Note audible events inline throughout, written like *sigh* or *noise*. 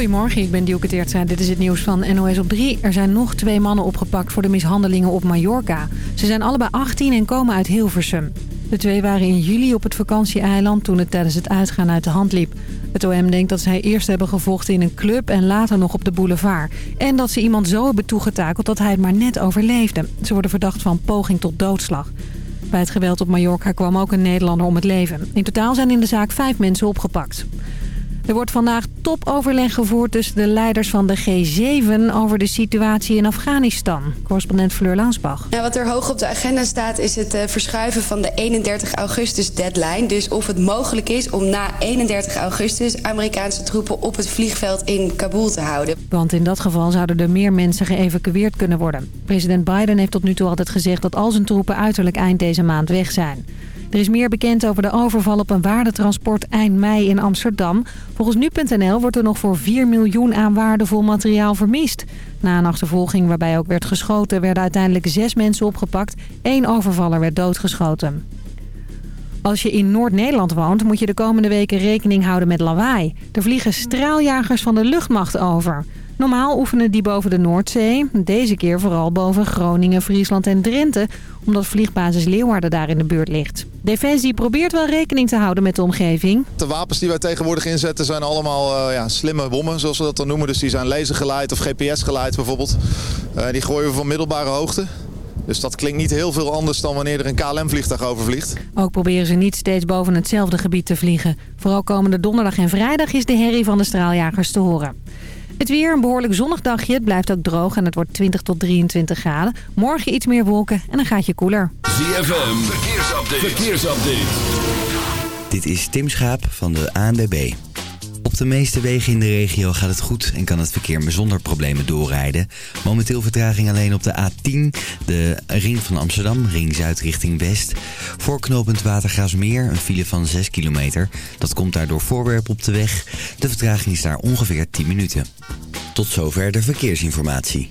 Goedemorgen, ik ben Dielke Teertstra. Dit is het nieuws van NOS op 3. Er zijn nog twee mannen opgepakt voor de mishandelingen op Mallorca. Ze zijn allebei 18 en komen uit Hilversum. De twee waren in juli op het vakantieeiland toen het tijdens het uitgaan uit de hand liep. Het OM denkt dat zij eerst hebben gevochten in een club en later nog op de boulevard. En dat ze iemand zo hebben toegetakeld dat hij het maar net overleefde. Ze worden verdacht van poging tot doodslag. Bij het geweld op Mallorca kwam ook een Nederlander om het leven. In totaal zijn in de zaak vijf mensen opgepakt. Er wordt vandaag topoverleg gevoerd tussen de leiders van de G7 over de situatie in Afghanistan. Correspondent Fleur Lansbach. Ja, wat er hoog op de agenda staat is het uh, verschuiven van de 31 augustus deadline. Dus of het mogelijk is om na 31 augustus Amerikaanse troepen op het vliegveld in Kabul te houden. Want in dat geval zouden er meer mensen geëvacueerd kunnen worden. President Biden heeft tot nu toe altijd gezegd dat al zijn troepen uiterlijk eind deze maand weg zijn. Er is meer bekend over de overval op een waardetransport eind mei in Amsterdam. Volgens nu.nl wordt er nog voor 4 miljoen aan waardevol materiaal vermist. Na een achtervolging waarbij ook werd geschoten werden uiteindelijk zes mensen opgepakt. Eén overvaller werd doodgeschoten. Als je in Noord-Nederland woont, moet je de komende weken rekening houden met lawaai. Er vliegen straaljagers van de luchtmacht over. Normaal oefenen die boven de Noordzee. Deze keer vooral boven Groningen, Friesland en Drenthe. Omdat vliegbasis Leeuwarden daar in de buurt ligt. Defensie probeert wel rekening te houden met de omgeving. De wapens die wij tegenwoordig inzetten zijn allemaal uh, ja, slimme bommen, zoals we dat dan noemen. Dus die zijn lasergeleid of GPS geleid bijvoorbeeld. Uh, die gooien we van middelbare hoogte. Dus dat klinkt niet heel veel anders dan wanneer er een KLM-vliegtuig overvliegt. Ook proberen ze niet steeds boven hetzelfde gebied te vliegen. Vooral komende donderdag en vrijdag is de herrie van de straaljagers te horen. Het weer, een behoorlijk zonnig dagje. Het blijft ook droog en het wordt 20 tot 23 graden. Morgen iets meer wolken en een gaatje koeler. ZFM, verkeersupdate. verkeersupdate. Dit is Tim Schaap van de ANWB. De meeste wegen in de regio gaat het goed en kan het verkeer zonder problemen doorrijden. Momenteel vertraging alleen op de A10, de ring van Amsterdam, ring zuid richting west. Voor knooppunt Watergraasmeer, een file van 6 kilometer. Dat komt daardoor voorwerp op de weg. De vertraging is daar ongeveer 10 minuten. Tot zover de verkeersinformatie.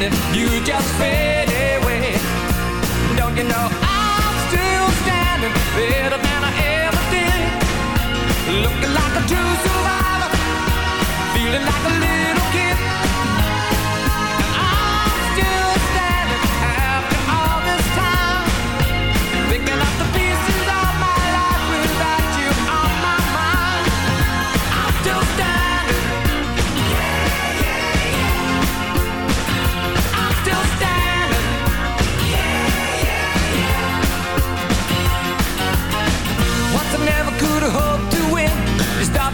Standing, you just fade away. Don't you know I'm still standing better than I ever did? Looking like a true survivor, feeling like a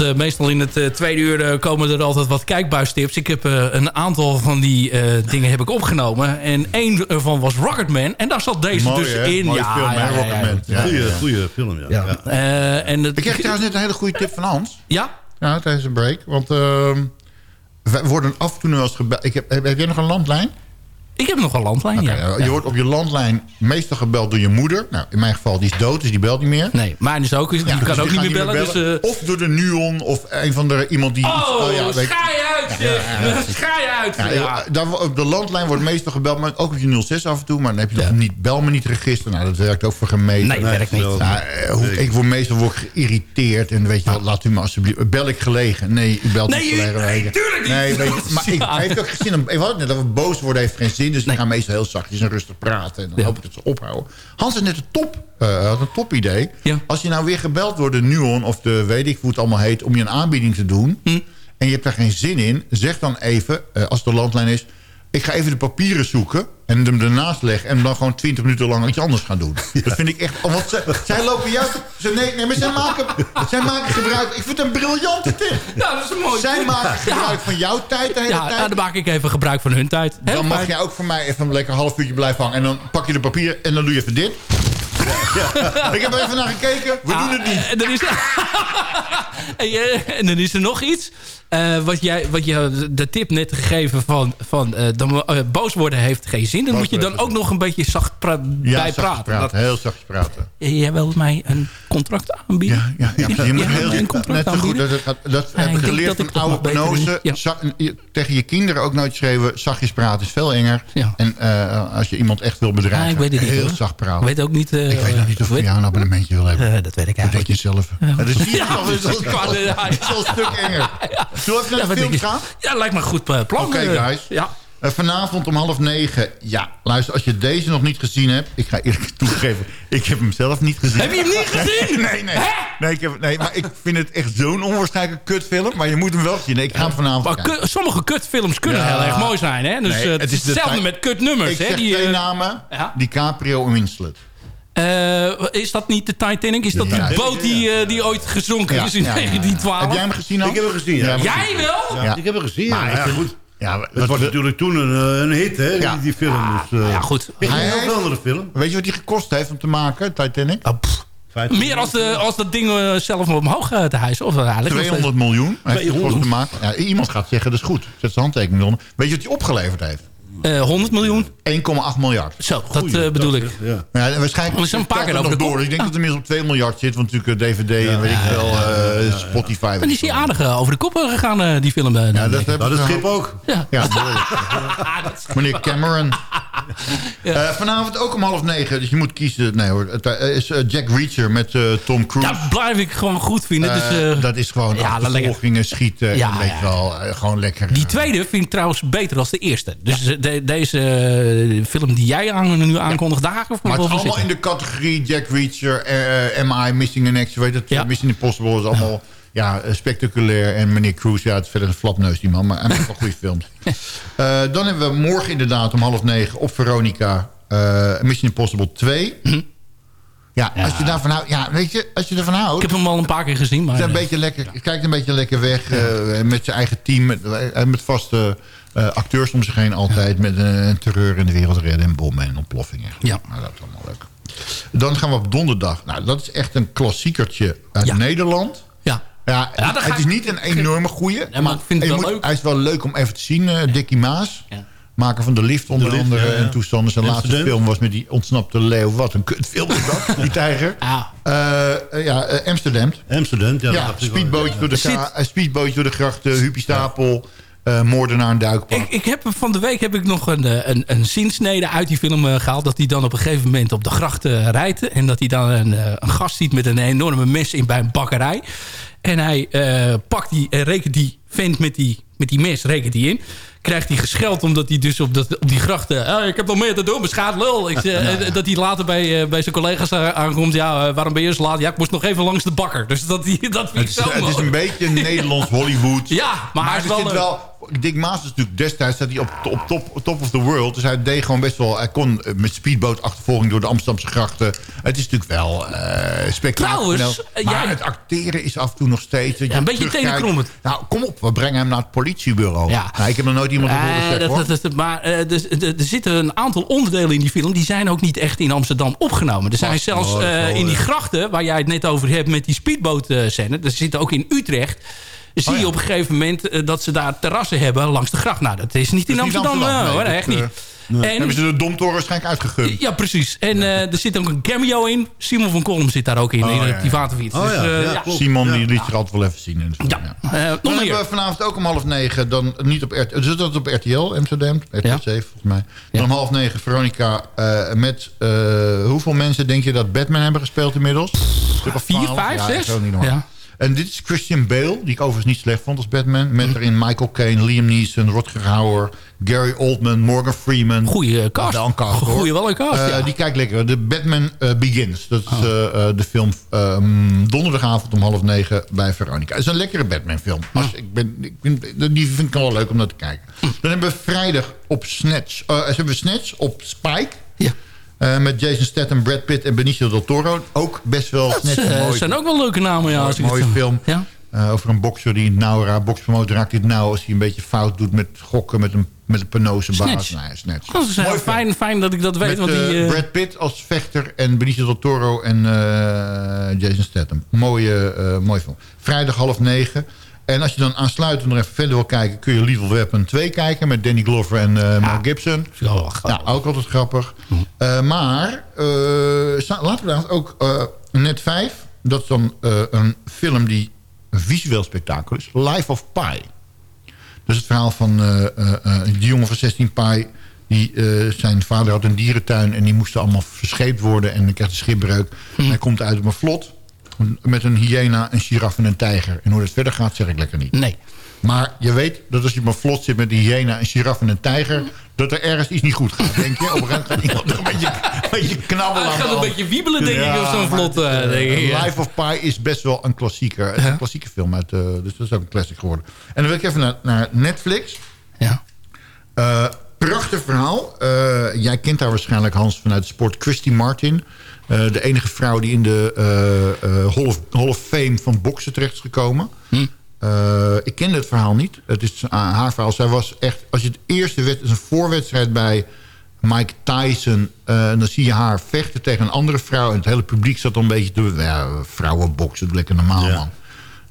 want eh, meestal in het eh, tweede uur eh, komen er altijd wat kijkbuistips. Ik heb een aantal van die eh, dingen heb ik opgenomen. En één ervan was Rocketman. En daar zat deze Mooi, dus hè? in. Mooie ja, film, hè, ja. Rocketman. Ja, Goeie, ja. goeie film, ja. ja. Eh, en het, Ik kreeg trouwens net een hele goede tip van Hans. Ja? Ja, tijdens een break. Want ehm wij worden af en toe wel eens gebeld. Ik heb, heb, heb jij nog een landlijn? Ik heb nog een landlijn, ja. Je wordt op je landlijn meestal gebeld door je moeder. Nou, in mijn geval, die is dood, dus die belt niet meer. Nee, mijn is ook. Die Ja, kan dus ook die niet meer bellen. Dus, eh, Of door de Nuon of een van de iemand die... oh, iets- ja, weet- schaai uit! Ja, ja, ja. zeg. Schaai uit! Ja, Ja. daar, op de landlijn wordt meestal gebeld, maar ook op je 06 af en toe. Maar dan heb je nog niet, bel me niet register. Nou, dat werkt ook voor gemeente. Nee, werkt niet. Nou, eh, hoe- ik word meestal word geïrriteerd. En weet je wat, laat u me alsjeblieft... Bel ik gelegen? Nee, u belt Nee, niet gelegen. nee, tuurlijk niet. Nee, weet je, maar ik *laughs* heeft ook om... Ik had het net over boos worden heeft geen zin. Dus ik ga meestal heel zachtjes en rustig praten. En dan hoop ik dat ze ophouden. Hans had net een top, eh, had een top idee. Als je nou weer gebeld wordt de Nuon of de weet ik hoe het allemaal heet... om je een aanbieding te doen... Hm. en je hebt daar geen zin in... zeg dan even, eh, als de landlijn is... ik ga even de papieren zoeken en hem ernaast leggen... en dan gewoon 20 minuten lang iets anders gaan doen. *laughs* Dat vind ik echt... oh, Want zij, zij lopen juist... Ze, nee, nee, maar zij maken, zij maken gebruik... Ik vind het een briljante tip. *laughs* Ja, dat is een mooi. Zij maken gebruik van jouw tijd de hele Ja, tijd. nou, dan maak ik even gebruik van hun tijd. Heel Dan mag jij ook voor mij even een lekker half uurtje blijven hangen. En dan pak je de papier en dan doe je even dit. *laughs* Ik heb er even naar gekeken. We doen het niet. En dan is, en, eh, en dan is er nog iets. Eh, wat, jij, wat je de tip net gegeven van, van eh, dan, eh, boos worden heeft geen zin. Dan Boos moet je dan ook nog een beetje zacht pra- Ja, bij praten. praten. Heel zachtjes praten. Jij wilt mij een contract aanbieden? Ja, ja, ja, je moet heel een contract net zo goed. aanbieden? Dat, dat, dat heb ik geleerd dat van oude nog beter penozen. ben. Ja. Za- je- Tegen je kinderen ook nooit geschreven... zachtjes praten is veel enger. Ja. En eh, als je iemand echt wil bedreigen... Ja, ik weet het niet, heel hoor. zacht praten. Ik weet ook niet... eh, Ik weet nog niet of je een abonnementje wil hebben. Eh, dat weet ik Dat eigenlijk je zelf. Ja, dat is dat dat is wel een stuk enger. Zullen we naar de film gaan? Ja, lijkt me een goed eh, plan. Oké, eh. guys. Ja. Eh, vanavond om half negen. Ja, luister, als je deze nog niet gezien hebt... Ik ga eerlijk *laughs* toegeven, ik heb hem zelf niet gezien. Heb je hem niet gezien? nee, nee. Nee, ik heb, nee, maar ik vind het echt zo'n onwaarschijnlijke kutfilm. Maar je moet hem wel zien. Nee, ik ga hem vanavond Maar kijken. kut- sommige kutfilms kunnen Ja. heel erg mooi zijn. Hè? Dus Nee, eh, het is hetzelfde met kutnummers. Ik hè? Die, twee eh, namen. ja. DiCaprio en Winslet. eh, is dat niet de Titanic? Is dat Ja. die boot die, die ooit gezonken Ja, is in ja, ja, ja. 1912? Heb jij hem gezien al? Ik heb hem gezien, ja. Jij wel? Ja. Ik heb hem gezien. Maar ja, goed. Ja, Het was natuurlijk toen een, eh, een hit, hè, Ja. die, die film. Dus, eh, ja, goed. Hij een heel andere film. Weet je wat die gekost heeft om te maken, Titanic? Ah, pff. Meer als, de, als dat ding eh, zelf omhoog eh, te hijsen. Of dat eigenlijk nog 200 miljoen. Hij heeft het 200. gekost te maken. Ja, iemand gaat zeggen, dat is goed. Zet zijn handtekening onder. Weet je wat hij opgeleverd heeft? steeds, eh, 100 miljoen. 1,8 miljard. Zo, dat eh, bedoel ik. Ja. Ja, waarschijnlijk We zijn een paar keer het over door. Ik denk dat er inmiddels op 2 miljard zit. Want natuurlijk eh, DVD en weet ik wel, eh, Spotify. En die is hier aardig eh, over de kop eh, gegaan, eh, die film. eh, Ja, dat Nou, dat schip ook. ja. Ah, *laughs* is- Meneer Cameron. *laughs* Eh, vanavond ook om half negen. Dus je moet kiezen. Nee hoor. Het eh, is eh, Jack Reacher met eh, Tom Cruise. dat blijf ik gewoon goed vinden. dus, Eh, eh, dat is gewoon ja, achtervolgingen, schieten. Ja, en weet ja. je wel, eh, gewoon lekker. Die eh, tweede vind ik trouwens beter dan de eerste. Dus eh, de- deze eh, film die jij aan, nu aankondigt, daar ik Maar het is allemaal in de categorie Jack Reacher, eh, eh, MI, Missing in Action. Weet het, Ja. Mission Impossible is allemaal ja, spectaculair. En meneer Cruise, ja, het is verder een flapneus die man. Maar hij maakt wel goede films. *laughs* Dan hebben we morgen inderdaad om half negen op Veronica eh, Mission Impossible 2. Hm? Ja, als je daarvan houdt, ja, weet je, als je ervan houdt. Ik heb hem al een paar keer gezien. Maar, een beetje lekker, kijkt een beetje lekker weg met zijn eigen team. Met, met vaste eh, acteurs om zich heen altijd. Met een, een terreur in de wereld redden en bommen en ontploffingen. Ja. Nou, dat is allemaal leuk. Dan gaan we op donderdag. Nou, dat is echt een klassiekertje uit Ja. Nederland. ja. Ja, het is ik- niet een enorme goeie. Ja, maar ik vind het je wel moet- leuk. Hij is wel leuk om even te zien. eh Dickie Maas. Ja. Maker van De Lift onder De Lift, andere. ja, ja. En toestanden. Zijn laatste film was met die ontsnapte leeuw. Wat een kutfilm is dat, *laughs* die tijger. Eh, ja, eh, Amsterdam. Amsterdam, ja. speedbootje door de, speedbootje door de grachten, Huppie Stapel, eh, moordenaar en duikpak. Ik, ik heb, van de week heb ik nog een, eh, een, een zinsnede uit die film eh, gehaald. Dat hij dan op een gegeven moment op de gracht eh, rijdt. En dat hij dan een, een gast ziet met een enorme mes in bij een bakkerij. En hij pakt die en rekent die vent met die, met die mes rekent die in. Krijgt hij gescheld omdat hij dus op, dat, op die grachten... "Ah, ik heb nog meer te doen, beschaad lul. Ik, *laughs* Dat hij later bij, bij zijn collega's aankomt. Ja, waarom ben je zo laat? Ja, ik moest nog even langs de bakker. Dus dat, *laughs* die, dat vind het, ik is, zo het is een beetje Nederlands *laughs* Hollywood. Ja, maar hij is er wel zit wel Dick Maas is natuurlijk destijds zat hij op, op top, top of the world. Dus hij deed gewoon best wel... Hij kon met speedboot achtervolging door de Amsterdamse grachten. Het is natuurlijk wel eh spectaculair. Trouwens, eh, maar jij- het acteren is af en toe nog steeds... een beetje tenenkrommend. Nou, kom op. We brengen hem naar het politiebureau. Ja. Nou, ik heb nog nooit iemand Eh, dat, hoor. dat, dat- maar dus, er, er zitten een aantal onderdelen in die film... die zijn ook niet echt in Amsterdam opgenomen. Er zijn zelfs Oh, in die grachten... waar jij het net over hebt met die speedboot-scène... er zitten ook in Utrecht... zie Oh, ja. je op een gegeven moment eh, dat ze daar terrassen hebben langs de gracht. Nou, dat is niet in niet Amsterdam, eh, nee, hoor, dat, echt niet. eh, En- Hebben ze de domtoren waarschijnlijk uitgegund. ja, precies. En eh, er zit ook een cameo in. Simon van Kolm zit daar ook in, Oh, in ja, het privatenfiets. Oh, Dus, eh. Simon die liet zich altijd wel even zien. In de film, Ja. nog meer. hebben we vanavond ook om half negen, dan niet op RTL, dus dat op RTL Amsterdam, RTL Ja. 7 volgens mij. Dan Ja. om half negen Veronica eh, met, eh, hoeveel mensen denk je dat Batman hebben gespeeld inmiddels? Een stuk of Vier, 12? vijf, ja, zes? echt ook niet normaal. Ja. En dit is Christian Bale, die ik overigens niet slecht vond als Batman. Met erin Michael Caine, Liam Neeson, Rutger Hauer, Gary Oldman, Morgan Freeman. Goeie eh, cast. Wel een cast, hoor. Goeie wel een cast, Eh, ja. Die kijkt lekker. De Batman eh, Begins. Dat is eh, de film ehm, donderdagavond om half negen bij Veronica. Het is een lekkere Batman film. Als, ik ben, ik ben, die vind ik wel leuk om naar te kijken. Dan hebben we vrijdag op Snatch. eh hebben we Snatch op Spike. Ja. Eh, met Jason Statham, Brad Pitt en Benicio del Toro. Ook best wel Dat een eh, mooi- zijn ook wel leuke namen, ja. Als mooie film. Ja? Eh, over een bokser die in het nauw raakt. Bokspromotor raakt het nauw als hij een beetje fout doet met gokken met een, met een penose baas. Snatch. Ja, snatch. Dat is Mooi film. fijn, fijn dat ik dat weet. Met want die, Brad Pitt als vechter en Benicio del Toro en Jason Statham. Mooie, mooie film. Vrijdag half negen. En als je dan aansluitend nog even verder wil kijken... kun je Lethal Weapon 2 kijken met Danny Glover en eh, Mel Gibson. Ja. Ja, ook altijd grappig. Eh, maar eh, laten we dan ook net 5. Dat is dan een film die een visueel spektakel is. Life of Pi. Dus het verhaal van die jongen van 16 Pi... Die, zijn vader had een dierentuin en die moesten allemaal verscheept worden. En dan krijgt hij schipbreuk. Hij komt uit op een vlot met een hyena, een giraf en een tijger. En hoe dat verder gaat, zeg ik lekker niet. Nee. Maar je weet dat als je een vlot zit met een hyena, een giraf en een tijger... dat er ergens iets niet goed gaat, denk je. Op een gegeven moment gaat iemand een beetje, een beetje knabbelen Het aan gaat een beetje wiebelen, denk ik, op zo'n maar vlot. eh, eh, denk ik, ja. Life of Pi is best wel een klassieker. Het is een klassieke film, uit, eh, dus dat is ook een classic geworden. En dan wil ik even naar, naar Netflix. Ja. Prachtig verhaal. Eh, jij kent haar waarschijnlijk, Hans, vanuit de sport. Christy Martin. Eh, de enige vrouw die in de eh, Hall, of, Hall of Fame van boksen terecht is gekomen. Eh, ik kende het verhaal niet. Het is uh, haar verhaal. Zij was echt... Als je het eerste wed, is een voorwedstrijd bij Mike Tyson... dan zie je haar vechten tegen een andere vrouw... en het hele publiek zat dan een beetje... te ja, vrouwenboksen, dat lekker normaal, Ja. man.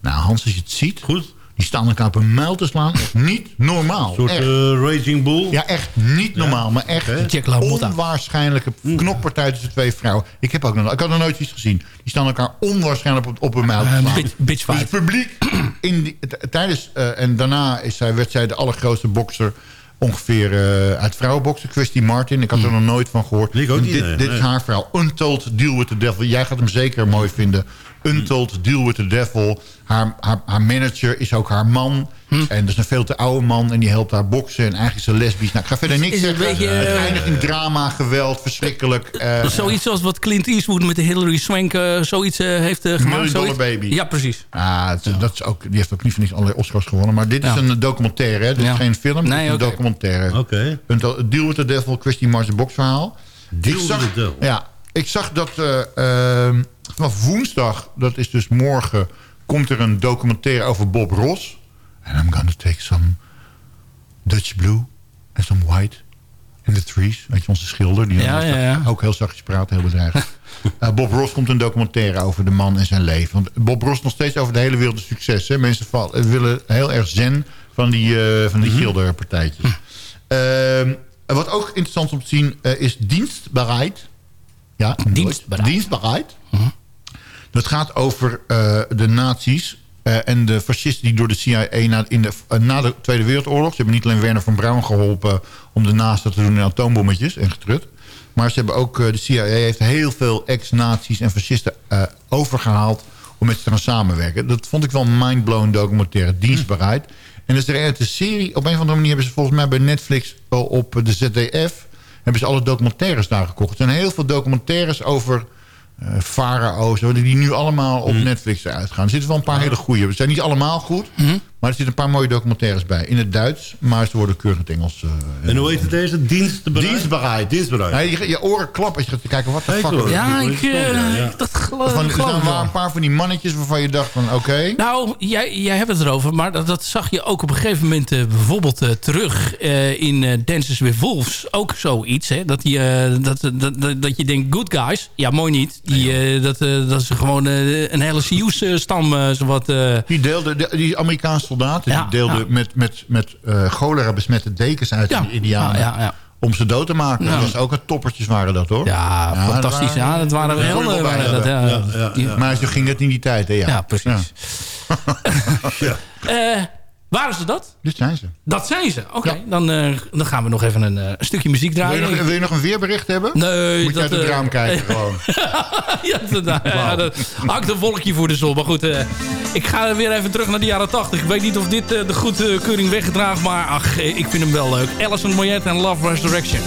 Nou, Hans, als je het ziet... Goed. Die staan elkaar op een muil te slaan. Echt niet normaal. Een soort Echt. eh, Raging Bull. Ja, echt niet normaal. Maar echt Jack LaMotta. onwaarschijnlijke Mm. knokpartij tussen twee vrouwen. Ik heb ook nog, ik had nog nooit iets gezien. Die staan elkaar onwaarschijnlijk op, op een muil te Eh, slaan. bitch- bitch Dus het publiek in die, tijdens eh, en daarna is zij, werd zij de allergrootste bokser ongeveer eh, uit vrouwenboksen. Christy Martin. Ik had er nog nooit van gehoord. Ik ook dit nee, dit nee. is haar verhaal. Untold Deal with the Devil. Jij gaat hem zeker mooi vinden. Untold Deal with the Devil. Haar, haar, haar manager is ook haar man. En dat is een veel te oude man. En die helpt haar boksen. En eigenlijk is ze lesbisch. Nou, ik ga verder niks is het zeggen. een beetje, het eh, eindigt in drama, geweld, verschrikkelijk. Eh, Zoiets als wat Clint Eastwood met de Hillary Swank eh, zoiets heeft gemaakt. Million Dollar zoiets. Baby. Ja, precies. Ah, het- dat is ook, die heeft ook niet voor niks allerlei Oscars gewonnen. Maar dit Ja. is een documentaire. Hè? Dit Ja. is geen film, dit Nee, een documentaire. Oké. Een Deal with the Devil, Christy Martin boksverhaal. Deal Ik with zag- the Devil. Ja, ik zag dat eh, ehm, vanaf woensdag, dat is dus morgen... komt er een documentaire over Bob Ross. And I'm gonna take some Dutch blue and some white in the trees. Weet je, onze schilder. Die Ja, ja, ja. ook heel zachtjes praat, heel bedreigend. *laughs* Eh, Bob Ross komt een documentaire over de man en zijn leven. Want Bob Ross nog steeds over de hele wereld een succes. Hè? Mensen eh, willen heel erg zen van die, eh, van die schilderpartijtjes. Ehm, en wat ook interessant om te zien is dienstbereid. Ja. Dienstbereid. Dat gaat over eh, de nazi's eh, en de fascisten die door de CIA na, in de, eh, na de Tweede Wereldoorlog... ze hebben niet alleen Werner von Braun geholpen om de naasten te doen in atoombommetjes en getrut... maar ze hebben ook, de CIA heeft heel veel ex-nazi's en fascisten eh, overgehaald... om met ze te gaan samenwerken. Dat vond ik wel een mind-blowing documentaire, dienstbereid. En dus er is een serie, op een of andere manier hebben ze volgens mij bij Netflix... op de ZDF hebben ze alle documentaires daar gekocht. Er zijn heel veel documentaires over eh farao's... die nu allemaal op Netflix uitgaan. Er zitten wel een paar hele goede. Ze zijn niet allemaal goed. Maar er zitten een paar mooie documentaires bij. In het Duits, maar ze worden keurig in het Engels. eh, En hoe heet het deze? Dienstbereid? Dienstbereid. Je, je oren klappen als je gaat kijken wat de fuck. hoor. Ja, ik, eh, Ja. dat geloof, er zijn ik wel wel. een paar van die mannetjes waarvan je dacht van oké. Nou, jij, jij hebt het erover, maar dat, dat zag je ook op een gegeven moment eh, bijvoorbeeld eh, terug eh, in eh, Dances with Wolves. Ook zoiets, hè? Dat, die, eh, dat, dat, dat, dat je denkt, good guys, ja mooi niet. Die, eh, dat, eh, dat is gewoon eh, een hele Sioux-stam, eh, zowat... eh, Die, deelde, de- die Amerikaanse soldaten Ja, die deelden ja. met, met, met eh cholera besmette dekens uit Ja, de Indianen. ja, ja, ja. Om ze dood te maken. Dat was ook het toppertjes waren dat hoor. ja, fantastisch. Ja, dat waren je eh, hebben. ja. Maar zo ging het in die tijd hè, ja. Ja, precies. Ja. *laughs* Eh, waren ze dat? Dit zijn ze. Dat zijn ze. Oké, dan, eh, dan gaan we nog even een, eh, stukje muziek Wil je, draaien. nog, wil je nog een weerbericht hebben? Nee, Moet je uit het eh, raam kijken *laughs* gewoon. ja, dat, nou, ja, dat hangt een wolkje voor de zon. Maar goed, eh, ik ga weer even terug naar de jaren 80. Ik weet niet of dit eh, de goedkeuring weggedraagt, maar ach, eh, ik vind hem wel leuk. Alison Moyet en Love Resurrection.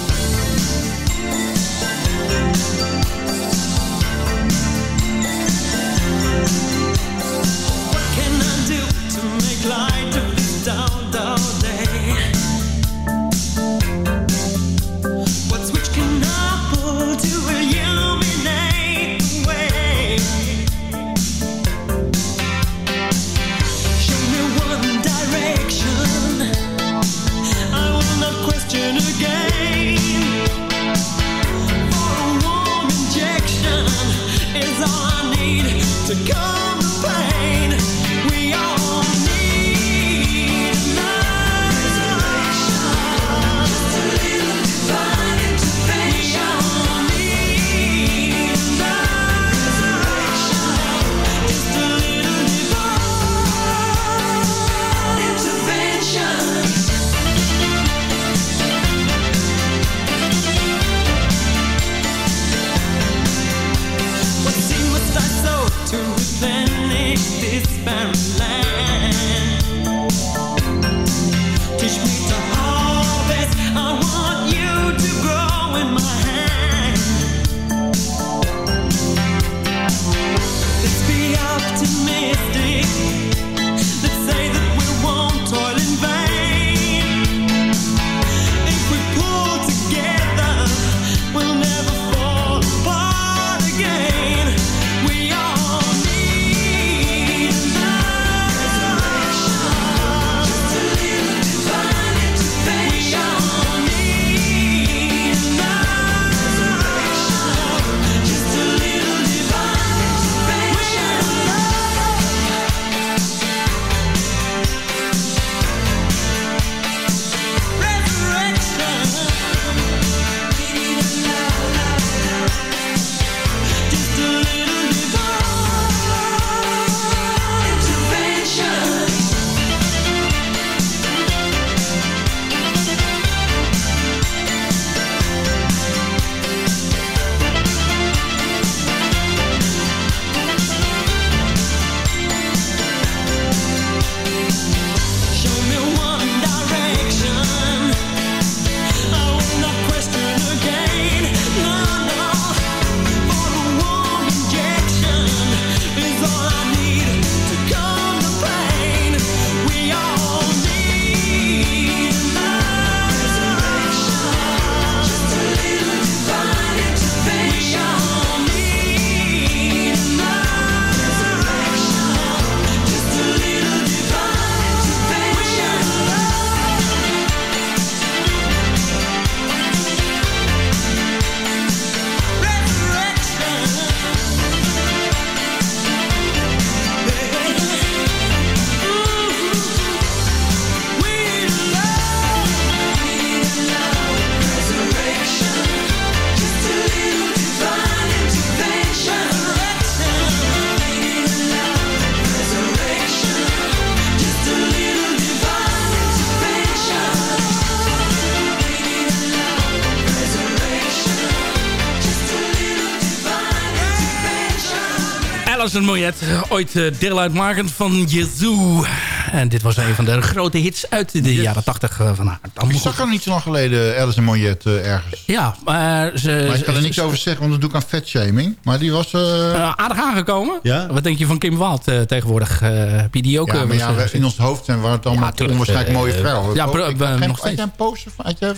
Alison Moyet, ooit eh, deel uitmakend van Yazoo. En dit was een van de grote hits uit de jaren 80 van haar. Dan Ik zag er niet zo lang geleden Alice en eh, ergens. Ja, maar ze... Maar ik kan er niks over zeggen, want dat doe ik aan vetshaming. Maar die was... eh, eh, aardig aangekomen. Ja? Wat denk je van Kim Waald eh, tegenwoordig? Eh, heb je die ook? ja, eh, maar ja, we- eh, in ons hoofd zijn waar het allemaal Ja, tuurlijk, onwaarschijnlijk eh, mooie vrouwen. ja, ik eh, geen- nog Had jij steeds. een poster van... Had jij,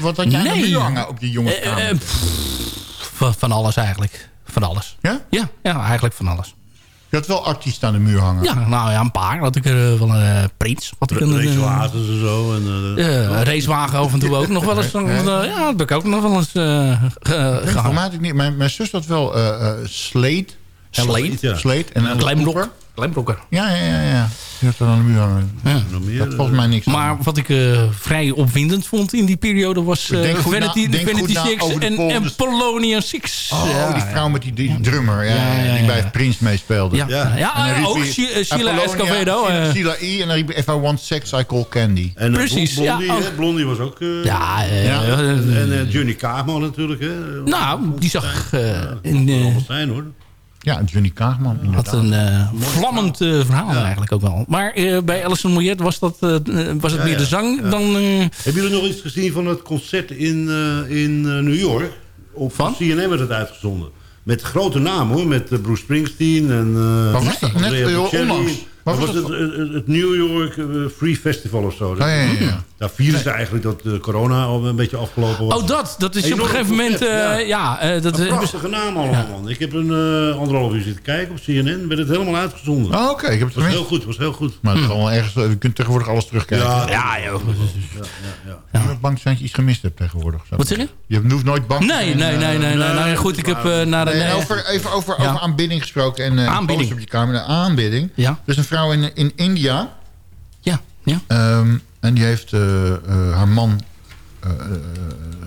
wat had jij de Nee. muur hangen op die jongenskamer? Eh, eh, pff, van alles eigenlijk. Van alles. ja? Ja, ja, eigenlijk van alles. Je had wel artiesten aan de muur hangen. Ja, nou ja, een paar. Had ik er eh, wel een eh, Prins. Had ik een, eh, Racewagens en zo. En, eh, eh, racewagen af en toe ook nog wel eens. eh, ja, dat heb ik ook nog wel eens eh, ge- denk, gehad. voor mij had ik niet. Mijn, mijn zus had wel eh eh Slate. Slate? Ja. En Een. Glijmbrokker. Ja, ja, ja. ja. Die had er aan de muur nog meer, Dat volgens mij niks aan. Maar wat ik eh, vrij opwindend vond in die periode was eh, Denk goed na- Vanity, Vanity Six over de en, en Polonium Six. Oh, Ja, die ja. vrouw met die, die drummer. Ja, Ja, ja, die ja. bij Prince meespeelde. Ja, ja. ja, dan ook Sheila Escovedo. Sheila- eh. E. En dan riep If I want sex, I call Candy. En eh, Precies, Blondie, ja. Blondie was ook... eh, Ja, eh, Ja. eh, En eh, Johnny Kaagman natuurlijk. Hè. nou, die zag eh, in, eh, hoor. Ja, Johnny Kaagman. had inderdaad. een eh, vlammend eh, verhaal eigenlijk ook wel. Maar eh, bij Alison Moyet was, dat, eh, was het Ja, meer ja, de zang ja. dan... eh, Hebben jullie nog iets gezien van het concert in, eh, in New York? Op Van? CNN werd het uitgezonden. Met grote namen hoor. Met Bruce Springsteen en... eh, Waar was dat? Net, onlangs. Was het, het, het New York eh, Free Festival of zo. Oh, ja, ja, ja. Daar vieren ze eigenlijk dat de corona al een beetje afgelopen was. oh, dat. Dat is op een gegeven moment... eh, ja, eh, dat Een hebben ze- prachtige naam allemaal, man. Ik heb een eh, anderhalf uur zitten kijken op CNN. werd het helemaal uitgezonden. Oh, oké. Ik heb het was heel goed, was heel goed. Maar het is allemaal ergens... Je kunt tegenwoordig alles terugkijken. Ja, Ja, joh. Je bent bang zijn dat je iets gemist hebt tegenwoordig. Zo. Wat zeg je? Je hoeft nooit bang te Nee, zijn, nee, eh, nee, nee, nee. Nou, goed, ik heb eh, naar een... Nee, eh, over, even over, Ja. over aanbidding gesproken. En, uh, Aanbidding. op je kamer. De aanbidding. Ja. Een vrouw in, in India. Ja, ja. ehm, en die heeft eh, eh, haar man... eh,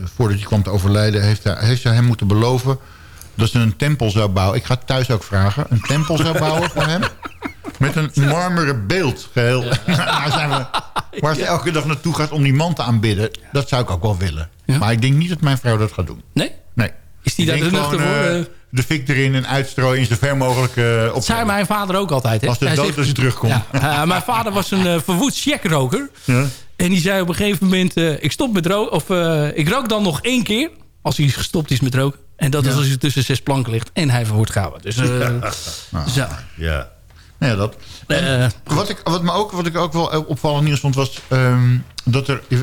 voordat hij kwam te overlijden... Heeft, hij, heeft ze hem moeten beloven... dat ze een tempel zou bouwen. Ik ga thuis ook vragen. Een tempel zou bouwen voor hem. Met een marmeren beeld. Geheel. *laughs* Zijn we, waar ze elke dag naartoe gaat om die man te aanbidden. Dat zou ik ook wel willen. Ja. Maar ik denk niet dat mijn vrouw dat gaat doen. Nee? Nee. Is die daar de nuchter voor? Eh, eh? de fik erin en uitstrooien zo ver mogelijk eh, op. Dat zei mijn vader ook altijd. Hè? Als de Hij dood zegt- als je terugkomt. Ja, eh, mijn vader was een eh, verwoed checkroker. Ja. En die zei op een gegeven moment... eh, ik stop met roken. Of eh, ik rook dan nog één keer. Als hij gestopt is met roken. En dat is als hij tussen zes planken ligt. En hij wordt gehouden. Dus, eh, dus ja. Ja. Nou ja, dat. Eh, Wat, ik, wat, me ook, wat ik ook wel eh, opvallend nieuws vond was... ehm, dat er... eh,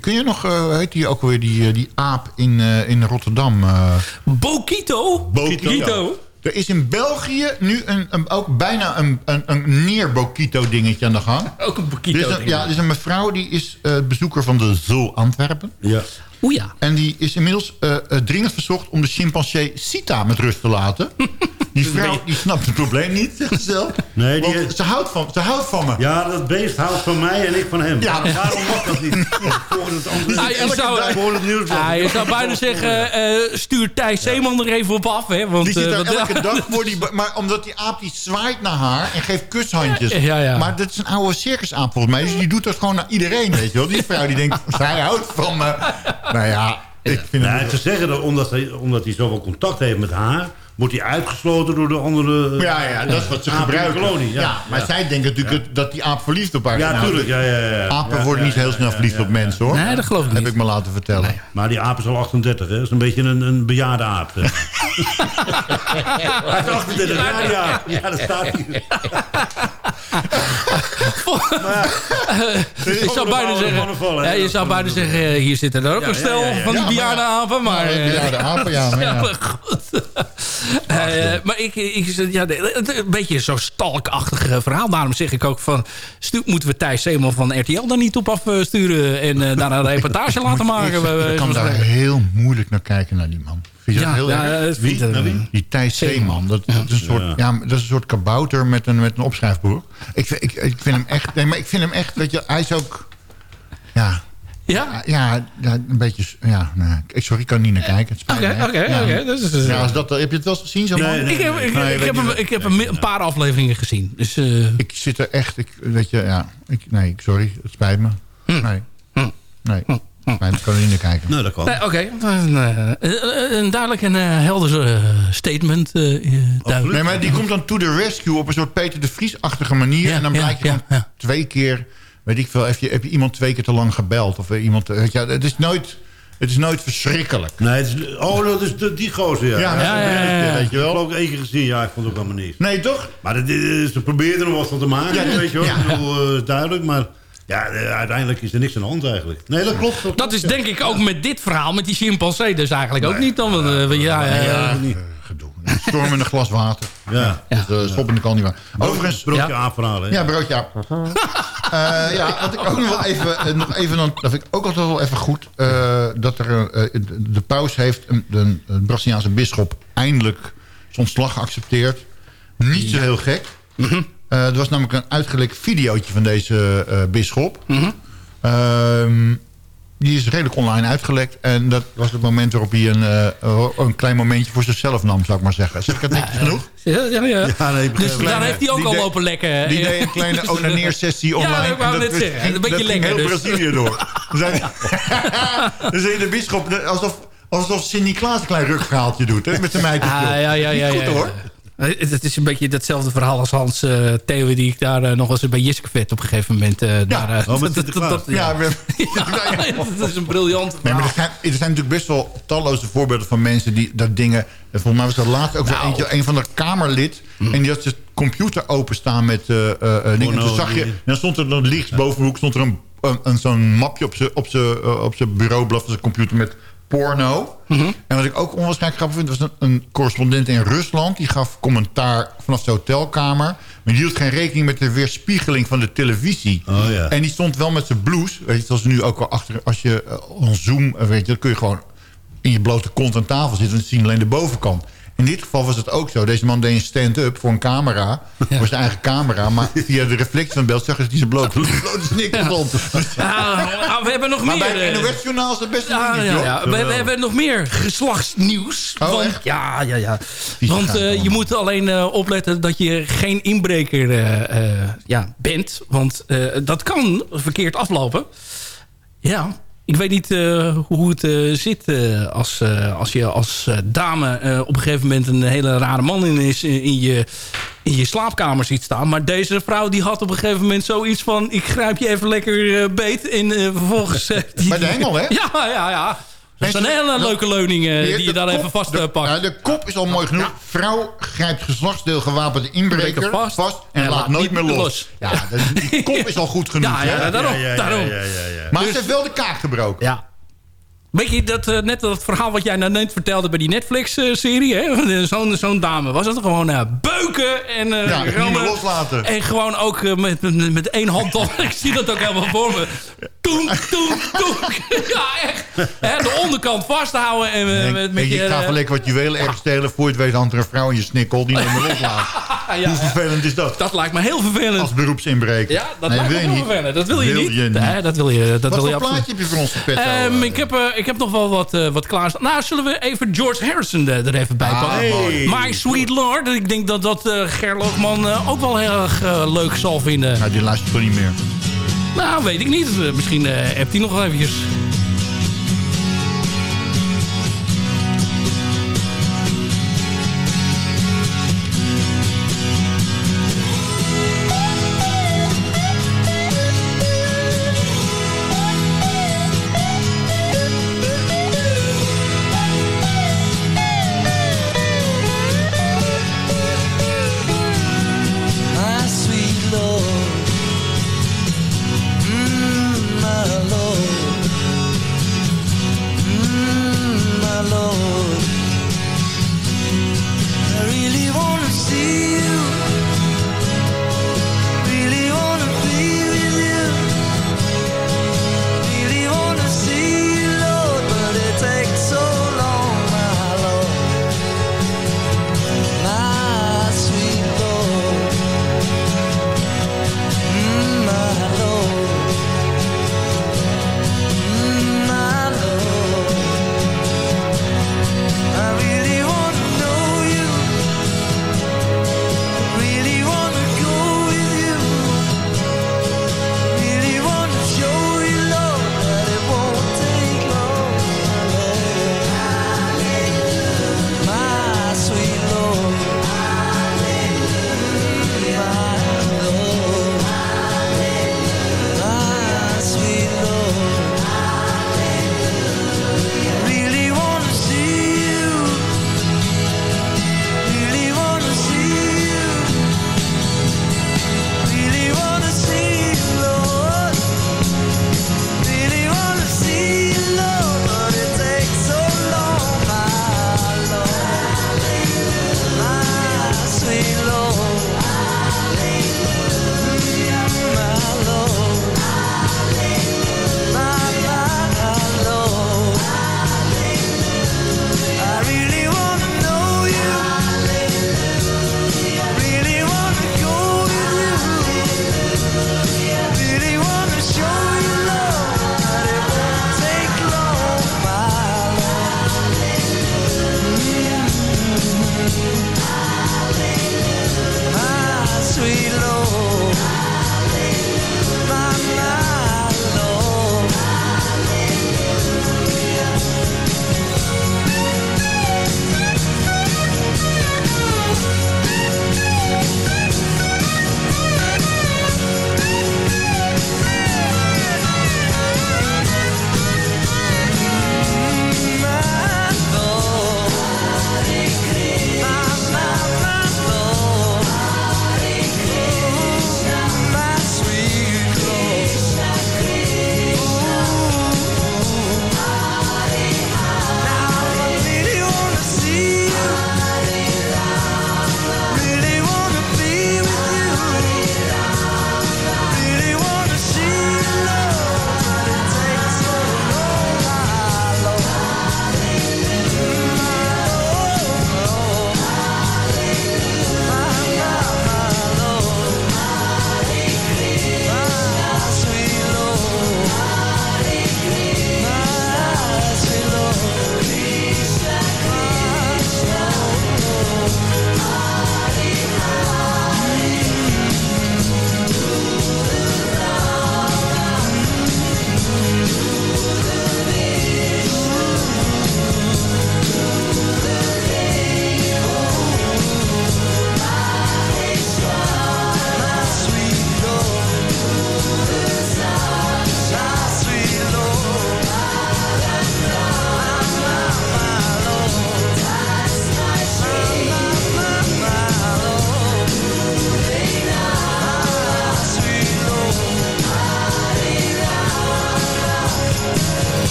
kun je nog... eh, heet die ook weer die, eh, die aap in, eh, in Rotterdam? eh? Bokito? Bokito. Er is in België nu een, een, ook bijna een, een, een neer-Bokito dingetje aan de gang. Ook een Bokito. ja, er is een mevrouw die is eh, bezoeker van de Zoo Antwerpen. Ja. Oeh ja. En die is inmiddels eh, eh, dringend verzocht om de chimpansee Sita met rust te laten. *laughs* Die vrouw die snapt het probleem niet, zegt ze zelf. Nee, die Want ze, houdt van, ze houdt van me. Ja, dat beest houdt van mij en ik van hem. Ja. Waarom mag dat niet? *laughs* Volgens het andere Ah, je zou- het nieuws. Je zou bijna zeggen, eh, stuur Thijs Zeeman er even op af. Hè, want, Die zit eh, daar want- elke dag *laughs* voor die... Maar omdat die aap die zwaait naar haar en geeft kushandjes. Ja, ja. Maar dat is een oude circusaap volgens mij. Dus die doet dat gewoon naar iedereen, weet je wel. Die vrouw die denkt, zij houdt van me. Nou ja, ik vind Nee, het... te zeggen dat omdat hij, omdat hij zoveel contact heeft met haar... wordt hij uitgesloten door de andere... Ja, ja, dat is wat ze gebruiken. kolonie. ja, Ja, maar ja. zij denken natuurlijk dat die aap verliefd op haar Ja, Nou, tuurlijk. Ja, ja, ja. Apen Ja, worden ja, niet heel snel ja, verliefd ja, op mensen, hoor. Nee, dat geloof ik Heb niet. ik me laten vertellen. Maar die aap is al 38, hè? Dat is een beetje een, een bejaarde aap. *laughs* hij is 38 jaar, ja. Ja, dat staat hier. *laughs* je *laughs* zou bijna zeggen, ja, je zou bijna zeggen eh, hier zitten er ook een stel van die Ja, maar ja. apen. Maar, Ja, eh, maar maar goed. *laughs* Eh, maar ik, ik, ja, een beetje zo'n stalkachtig verhaal. Daarom zeg ik ook van... stu- moeten we Thijs Zeeman van RTL daar niet op afsturen... en eh, daar een reportage *laughs* laten maken? Ik, ik kan daar heel moeilijk naar kijken, naar die man. Vind je dat Ja, heel ja, erg? ik- wie? Die Thijs Zeeman. Dat, dat, is een soort, ja. dat is een soort kabouter met een, met een opschrijfboek. Ik, vind- ik, ik vind hem echt... Nee, maar ik vind hem echt... Weet je, hij is ook... Ja, Ja? ja, ja een beetje... Ja, nou, ik- sorry, ik kan niet naar kijken. Het spijt Oké, oké, oké. Als dat, heb je het wel eens gezien, zo man? ik heb, ik, Nee, ik weet heb, hem, ik heb hem een paar afleveringen gezien. Dus, eh, Ik zit er echt... Ik, weet je, ja... Ik, nee, sorry, het spijt me. Hm. Nee. Nee. Mijn kan er niet naar kijken. Nou, dat kan. Nee, Oké, een, eh, een duidelijk en eh, helder eh, statement. eh, eh, duidelijk. Nee, maar die komt dan to the rescue op een soort Peter de Vries-achtige manier. Ja, en dan ja, blijkt je ja, twee keer... Weet ik veel, heb je, heb je iemand twee keer te lang gebeld? Of eh, iemand... je, het, is nooit, het is nooit verschrikkelijk. Nee, het is, oh, dat is de- die gozer, ja. Ja, ja, ja, ja, ja. Weet je wel? Ik heb ook één keer gezien, ja, ik vond het ook allemaal niks. Nee, toch? Maar ze probeerden nog wat van te maken, Ja, weet je wel. ja. Ik bedoel, eh, duidelijk, maar ja, eh, uiteindelijk is er niks aan de hand eigenlijk. Nee, dat klopt. Dat, Dat is denk ik ook met dit verhaal, met die chimpansee dus eigenlijk ook niet. Dan, want, eh, ja, eh, ja, niet. Storm in een glas water. Ja. Dus, eh, stop in de kan niet waar. Overigens... broodje ja. aanverhalen. hè? Ja, broodje aap. *laughs* Eh, ja, wat ik ook nog wel even, eh, nog even dan, dat vind ik ook altijd wel even goed, eh, dat er eh, de, paus heeft een, de, de Braziliaanse bisschop eindelijk zijn ontslag geaccepteerd. Niet zo heel gek. Eh, er was namelijk een uitgelekt videootje van deze eh bisschop. Ehm, die is redelijk online uitgelekt. En dat was het moment waarop hij een, eh, een klein momentje voor zichzelf nam, zou ik maar zeggen. Zeg ik het netjes genoeg? Ja, ja, ja. Ja, nee, Dus begrijp daar heeft hij ook al deed- lopen lekken. Die deed een kleine *laughs* onaneersessie online. Ja, ik wou net dat zeggen. ging- Een beetje dat lekker heel dus. Brazilië door. *laughs* *laughs* Dan zei de bisschop alsof, alsof Sint-Niklaas een klein rugverhaaltje doet. Hè, met zijn meid. Ah, ja, ja, ja, ja, goed hoor. Eh, Het is een beetje datzelfde verhaal als Hans uh, Theo... die ik daar eh, nog eens bij Jiske vet op een gegeven moment... eh, daar, eh, oh, met dat- dat- dat- *laughs* *laughs* Ja, ja. dat is een briljant Nee, maar er, zijn, er zijn natuurlijk best wel talloze voorbeelden van mensen die dat dingen... eh, Volgens mij was er laatst ook wel Nou. eentje, een van de Kamerlid... en die had zijn computer openstaan met eh eh, eh, dingen. En no, toen zag je, en dan stond er dan links bovenhoek stond er een, een, een- zo'n mapje op zijn op zijn, eh, op zijn bureaublad van zijn computer met porno. En wat ik ook onwaarschijnlijk grappig vind... was een, een correspondent in Rusland. Die gaf commentaar vanaf de hotelkamer. Maar die hield geen rekening met de weerspiegeling van de televisie. Oh, ja. En die stond wel met zijn blouse. Weet je, zoals nu ook al achter... Als je uh, een zoom, eh, weet je, dan kun je gewoon in je blote kont aan tafel zitten... en zien alleen de bovenkant. In dit geval was het ook zo. Deze man deed een stand-up voor een camera. Voor zijn eigen camera. Maar *laughs* via de reflectie van het beeld zag je dat hij zijn blote, blote snikker stond. Dus- Ja, we hebben nog maar meer... bij het eh, NOS-journaal is het best een Ja, dingetje, ja, ja. We, we hebben nog meer geslachtsnieuws. Oh, Want- echt? Ja, ja, ja. Want eh, je moet alleen eh, opletten dat je geen inbreker eh, eh, ja, bent. Want eh, dat kan verkeerd aflopen. Ja, ik weet niet eh, hoe het eh, zit eh, als, als je als dame op een gegeven moment een hele rare man in, is, in, je, in je slaapkamer ziet staan. Maar deze vrouw die had op een gegeven moment zoiets van... ik grijp je even lekker beet en vervolgens... die- Bij de hengel, hè? *laughs* Ja, ja, ja. Dat is een hele leuke leuning eh, die je de dan kop- even vast de, eh, ja, de kop is al mooi genoeg. Vrouw grijpt geslachtsdeel gewapende inbreker Inbreker vast, vast en, en laat laat nooit niet meer los. los. Ja, die kop is al goed *laughs* genoeg. Ja, ja, daarom. Ja, ja, ja, daarom. ja, ja, ja. Maar ze heeft wel de kaart gebroken. Ja. Weet je, dat, eh, net dat verhaal wat jij nou net vertelde bij die Netflix-serie... *laughs* zo'n dame was het gewoon eh, beuken en eh, Ja, meer loslaten. En gewoon ook met, met, met één hand... op. *laughs* ik zie dat ook helemaal voor me. Toenk, toenk, toenk. *laughs* ja, echt. Hè, de onderkant vasthouden en En, met, met je je... gaat wel lekker wat juwelen ergens stelen. Voor je het weet hangt er een vrouw in je snikkel die niet meer loslaat. ja, Hoe vervelend is dat? Dat lijkt me heel vervelend. Als beroepsinbreker. Ja, dat Nee, lijkt me heel vervelend. Dat wil je Wil niet. je niet. Nee, dat wil je, dat Wat wil je absoluut. plaatje heb je voor ons gepet? Ehm, ik, heb, ik heb nog wel wat, eh wat klaar. Nou, zullen we even George Harrison er, er even bij Ah, pakken? My Sweet Lord. Ik denk dat dat eh Gerloogman eh, ook wel heel erg leuk zal vinden. Nou, die luistert toch niet meer. Nou, weet ik niet. Misschien hebt hij nog wel eventjes.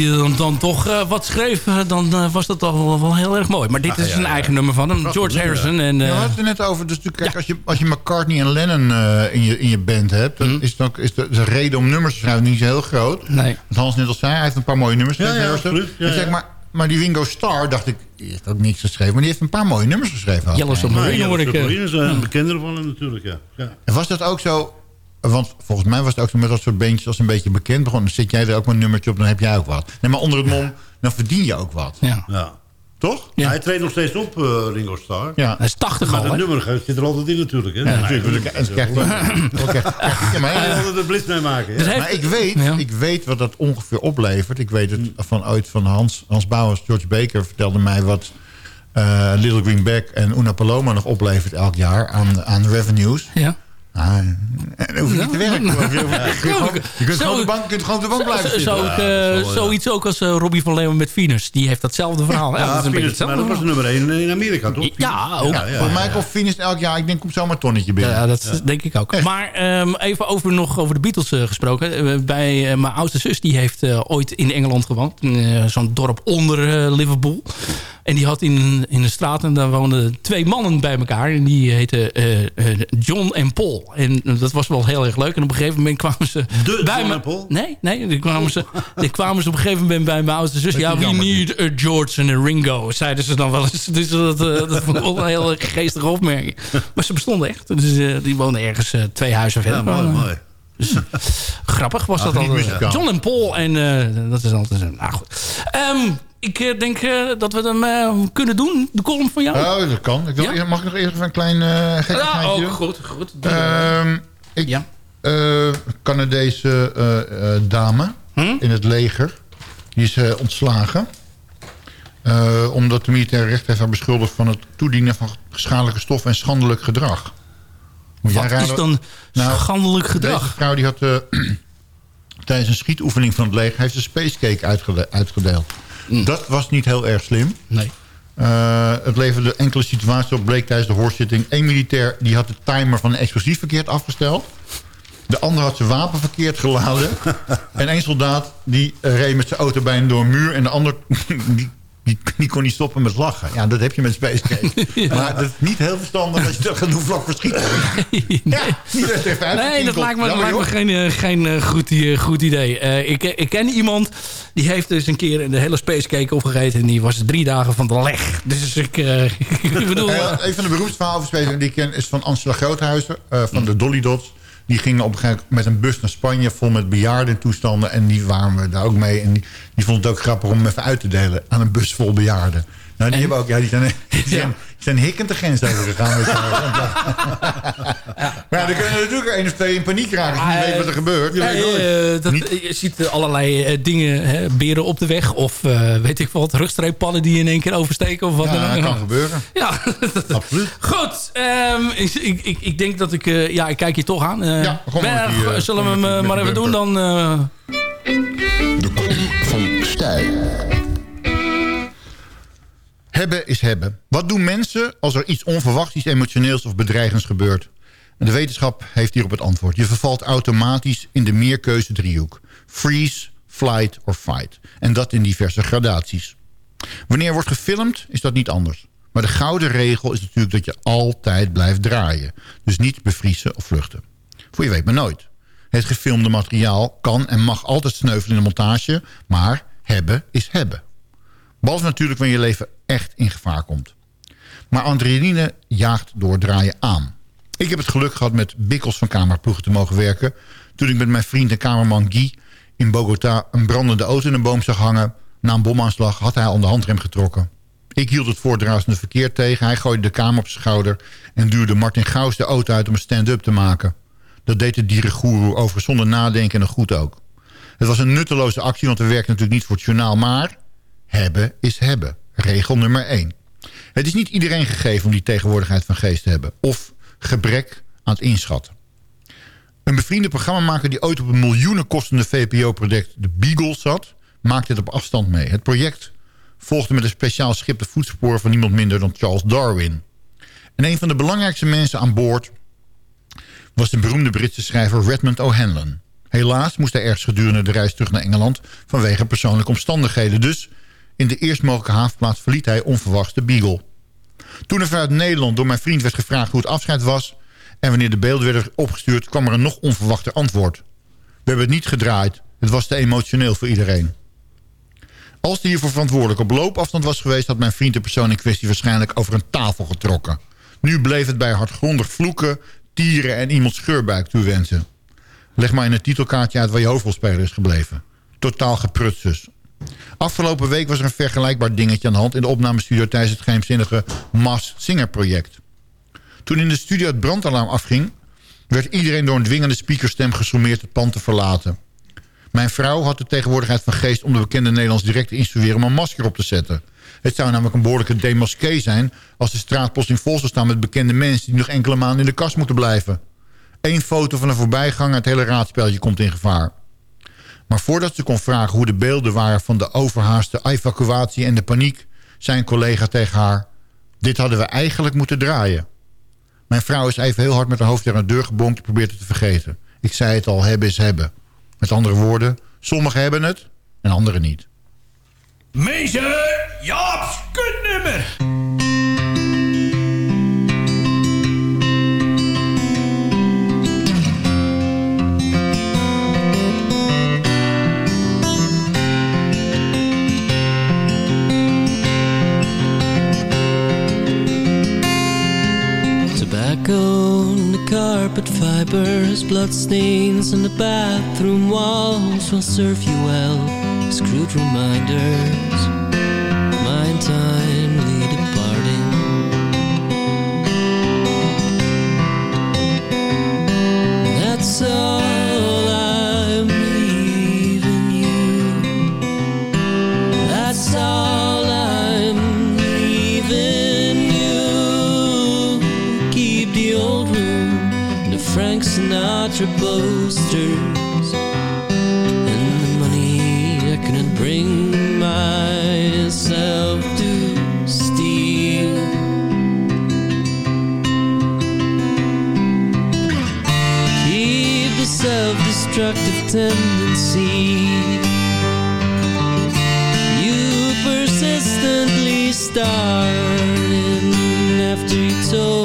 Hij dan, dan toch eh, wat schreef, eh, dan eh, was dat toch wel, wel heel erg mooi. Maar dit Ah, is ja, een ja. eigen nummer van hem, George Harrison. En, Ja, eh, we hadden het er net over. Dus natuurlijk, kijk, als, je, als je McCartney en Lennon eh, in, je, in je band hebt... dan is, het ook, is de, de reden om nummers te schrijven niet zo heel groot. Nee. Want Hans net al zei, hij heeft een paar mooie nummers Ja, geschreven. ja, absoluut. Zeg maar, maar die Ringo Starr, dacht ik, die heeft ook niks geschreven. Maar die heeft een paar mooie nummers geschreven. Yellow Submarine hoor ik. eh. Submarine is een bekender van hem natuurlijk, ja. ja. En was dat ook zo... Want volgens mij was het ook zo met dat soort bandjes als een beetje bekend begon. Dan zit jij er ook maar een nummertje op, dan heb jij ook wat. Nee, maar onder het mom, dan verdien je ook wat. ja. ja. Toch? Ja. Hij treedt nog steeds op, eh, Ringo Starr. Ja. Hij is 80 Maar al, dat hè? nummer zit er altijd in natuurlijk. Hè? Ja, natuurlijk. Echt- Ja, maar Hij wil er blitz mee maken. Dus Ja. hij- Maar ik weet, Ja. ik weet wat dat ongeveer oplevert. Ik weet het van ooit van Hans, Hans Bouwers. George Baker vertelde mij wat eh, Little Green Back en Una Paloma nog oplevert elk jaar aan, aan revenues. Ja. Ah, dan hoef je niet te werken. Je, kunt gewoon- je kunt Zo- gewoon op de bank, kunt gewoon op de bank blijven Zo, zitten. zo, ook, eh, zoiets ook als eh, Robbie van Leeuwen met Venus. Die heeft datzelfde verhaal. Ja, Ja, dat is een beetje Venus, maar hetzelfde dat was nummer 1 in Amerika, toch? Ja, ook. Ja, ja, Volgens mij ja. komt Venus elk jaar, ik denk, komt zomaar een tonnetje binnen. Ja, dat denk ik ook. Maar ehm, even over, nog over de Beatles eh, gesproken. Eh, bij eh, mijn oudste zus, die heeft eh, ooit in Engeland gewoond. In eh, zo'n dorp onder eh, Liverpool. En die had in, in de straat, en daar woonden twee mannen bij elkaar. En die heten eh, eh, John en Paul. En dat was wel heel erg leuk. En op een gegeven moment kwamen ze... De bij John me- en Paul? Nee, nee. Die kwamen, ze, die kwamen ze op een gegeven moment bij mijn oudste zus. Ja, we need a George en a Ringo. Zeiden ze dan wel eens. Dus dat, eh, dat vond ik wel een heel geestige opmerking. Maar ze bestonden echt. Dus eh, die woonden ergens eh, twee huizen verder. Ja, mooi, eh, mooi. dus, grappig was dat al. John en Paul. En eh, dat is altijd. Nou goed. Ehm, ik eh, denk eh, dat we hem eh, kunnen doen. De column van jou. Oh, dat kan. Ik wil, Ja? Mag ik nog eerst even een klein eh ja, gekkigheidje ook doen? goed. goed. Ehm, ik, Ja. eh, Canadese dame Hm? in het leger. Die is ontslagen. Eh, omdat de militaire rechter heeft haar beschuldigd van het toedienen van schadelijke stoffen en schandelijk gedrag. Moet Wat is dan Nou, schandelijk Deze gedrag? vrouw die had *clears throat* tijdens een schietoefening van het leger... heeft een spacecake uitgede- uitgedeeld. Hm. Dat was niet heel erg slim. Nee. Eh, het leverde enkele situaties op. Bleek tijdens de hoorzitting. Eén militair die had de timer van een explosief verkeerd afgesteld. De ander had zijn wapen verkeerd geladen. *laughs* en één soldaat die reed met zijn auto bijna door een muur. En de ander *laughs* die, die, die kon niet stoppen met lachen. Ja, dat heb je met Spacecake. *laughs* Maar dat is niet heel verstandig als je dat gaat doen vlak voor schieten. *laughs* Ja, niet echt Nee, dat lijkt me, dat lijkt geen, eh, geen eh, goed, eh, goed idee. Ik, ik ken iemand die heeft dus een keer de hele spacecake opgegeten... en die was drie dagen van de leg. Dus ik, eh, *laughs* ik bedoel... Een van de beroepsverhalen over Spacecake die ik ken is van Angela Groothuizen. van de Dolly Dots. Die gingen op een gegeven moment met een bus naar Spanje... vol met bejaarden toestanden. En die waren we daar ook mee. En die, die vond het ook grappig om hem even uit te delen... aan een bus vol bejaarden. Nou, die, hebben ook, ja, die, zijn, die, *laughs* zijn, die zijn hikkend de grens over gegaan. Met z'n allen. Maar ja, dan kunnen er natuurlijk één of twee in paniek raken... als je niet weet wat er gebeurt. Je eh, dat, Niet- je ziet eh, allerlei eh, dingen, hè, beren op de weg... of eh, weet ik wat, rugstreeppannen die in één keer oversteken. Of wat Ja, dan ook. dat kan gebeuren. *laughs* Ja, Absoluut. goed. ehm, ik, ik, ik, ik denk dat ik... eh, ja, ik kijk je toch aan. Eh, Ja, kom die, eh, zullen we kom hem eh, maar even doen dan... eh, De column van Stijl. Hebben is hebben. Wat doen mensen als er iets onverwachts, iets emotioneels of bedreigends gebeurt? De wetenschap heeft hierop het antwoord. Je vervalt automatisch in de meerkeuze driehoek. Freeze, flight or fight. En dat in diverse gradaties. Wanneer wordt gefilmd, is dat niet anders. Maar de gouden regel is natuurlijk dat je altijd blijft draaien. Dus niet bevriezen of vluchten. Voor je weet maar nooit. Het gefilmde materiaal kan en mag altijd sneuvelen in de montage... maar hebben is hebben. Behalve natuurlijk wanneer je leven echt in gevaar komt. Maar adrenaline jaagt door draaien aan. Ik heb het geluk gehad met bikkels van cameraploegen te mogen werken... toen ik met mijn vriend en kamerman Guy in Bogota... een brandende auto in een boom zag hangen. Na een bomaanslag had hij aan de handrem getrokken. Ik hield het voortdrazende verkeer tegen. Hij gooide de kamer op zijn schouder... en duwde Martin Gauws de auto uit om een stand-up te maken. Dat deed de dierengoeroe overigens zonder nadenken en goed ook. Het was een nutteloze actie, want we werken natuurlijk niet voor het journaal... maar hebben is hebben. Regel nummer 1. Het is niet iedereen gegeven om die tegenwoordigheid van geest te hebben. Of gebrek aan het inschatten. Een bevriende programmamaker die ooit op een miljoenen kostende VPO-project de Beagle zat... maakte dit op afstand mee. Het project volgde met een speciaal schip de voetsporen van niemand minder dan Charles Darwin. En een van de belangrijkste mensen aan boord was de beroemde Britse schrijver Redmond O'Hanlon. Helaas moest hij ergens gedurende de reis terug naar Engeland... vanwege persoonlijke omstandigheden. Dus in de eerst mogelijke havenplaats verliet hij onverwachts de Beagle. Toen er vanuit Nederland door mijn vriend werd gevraagd hoe het afscheid was... en wanneer de beelden werden opgestuurd... kwam er een nog onverwachter antwoord. We hebben het niet gedraaid. Het was te emotioneel voor iedereen. Als hij hiervoor verantwoordelijk op loopafstand was geweest... had mijn vriend de persoon in kwestie waarschijnlijk over een tafel getrokken. Nu bleef het bij hardgrondig vloeken, tieren en iemands scheurbuik toewensen. Leg maar in het titelkaartje uit waar je hoofdrolspeler is gebleven. Totaal geprutst dus. Afgelopen week was er een vergelijkbaar dingetje aan de hand... in de opnamestudio tijdens het geheimzinnige Mas Singer project. Toen in de studio het brandalarm afging... werd iedereen door een dwingende speakerstem gesommeerd het pand te verlaten. Mijn vrouw had de tegenwoordigheid van geest om de bekende Nederlands direct te instrueren om een masker op te zetten. Het zou namelijk een behoorlijke demasqué zijn als de straatposting vol zou staan met bekende mensen die nog enkele maanden in de kast moeten blijven. Eén foto van een voorbijganger, het hele raadspeltje komt in gevaar. Maar voordat ze kon vragen hoe de beelden waren van de overhaaste evacuatie en de paniek, zei een collega tegen haar, dit hadden we eigenlijk moeten draaien. Mijn vrouw is even heel hard met haar hoofd tegen de deur gebonkt en probeert het te vergeten. Ik zei het al, hebben is hebben. Met andere woorden, sommigen hebben het en anderen niet. Meester Jaap's kutnummer. In the carpet fibers, bloodstains on the bathroom walls will serve you well. Screwed reminders, mind timely departing. That's all Sinatra posters and the money I couldn't bring myself to steal. Keep the self-destructive tendency you persistently started after you told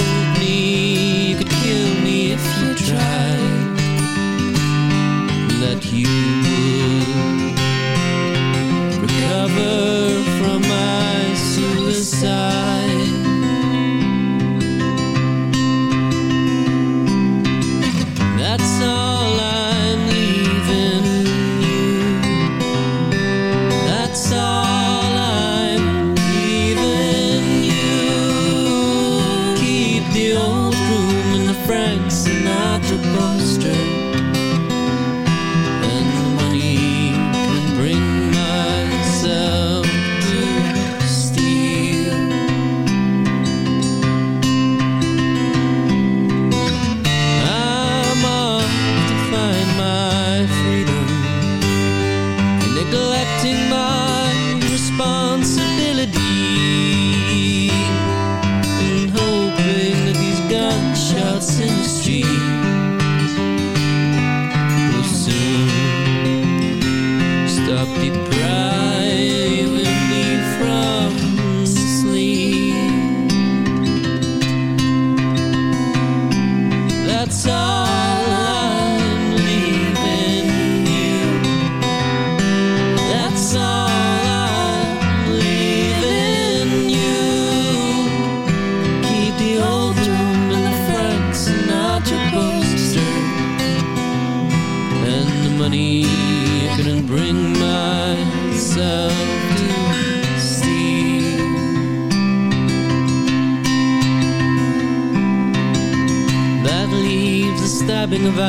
a stabbing of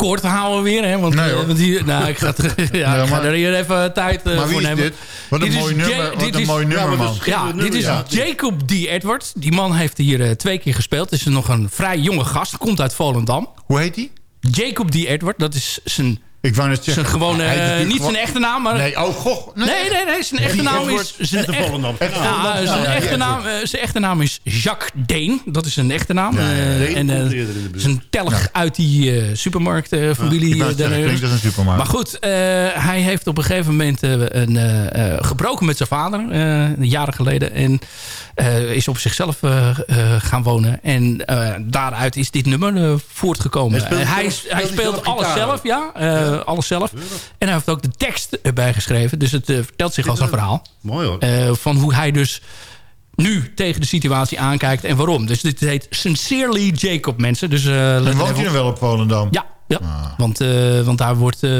kort houden weer. Hè? Want, eh, want hier, nou, ik ga, het- *laughs* ja, ik ga maar- er hier even tijd eh, Maar wie voor is nemen. dit? Wat een Dit is mooi nummer, wat dit een is- mooi nummer, ja, man. Ja, dit is Ja. Jacob D. Edwards. Die man heeft hier eh, twee keer gespeeld. Het is nog een vrij jonge gast. Komt uit Volendam. Hoe heet hij? Jacob D. Edward. Dat is zijn... Ik wou net zeggen... Zijn gewone, eh, niet zijn echte naam, maar... Nee, oh goh. Nee, nee, nee. Zijn echte naam is... Zijn Echte echt- Ja, naam. zijn Ja, ja, echte ja. naam, zijn echte naam is Jacques Deen. Dat is zijn echte naam. Ja, ja, ja. Eh, Deen en eh, zijn telg uit die supermarktfamilie. Ik zeggen, daar- klinkt als een supermarkt. Maar goed, hij heeft op een gegeven moment een, gebroken met zijn vader. jaren geleden. En is op zichzelf gaan wonen. En daaruit is dit nummer voortgekomen. Hij speelt hij, speelt hij speelt zelf alles zelf, ja. Eh, Alles zelf. En hij heeft ook de tekst erbij geschreven. Dus het eh, vertelt zich als een verhaal. Mooi hoor. Eh, van hoe hij dus nu tegen de situatie aankijkt en waarom. Dus dit heet Sincerely Jacob, mensen. Dus, eh, En let woont hij op. nog wel op Volendam? Ja, ja. Ah. Want, eh, want daar wordt... eh,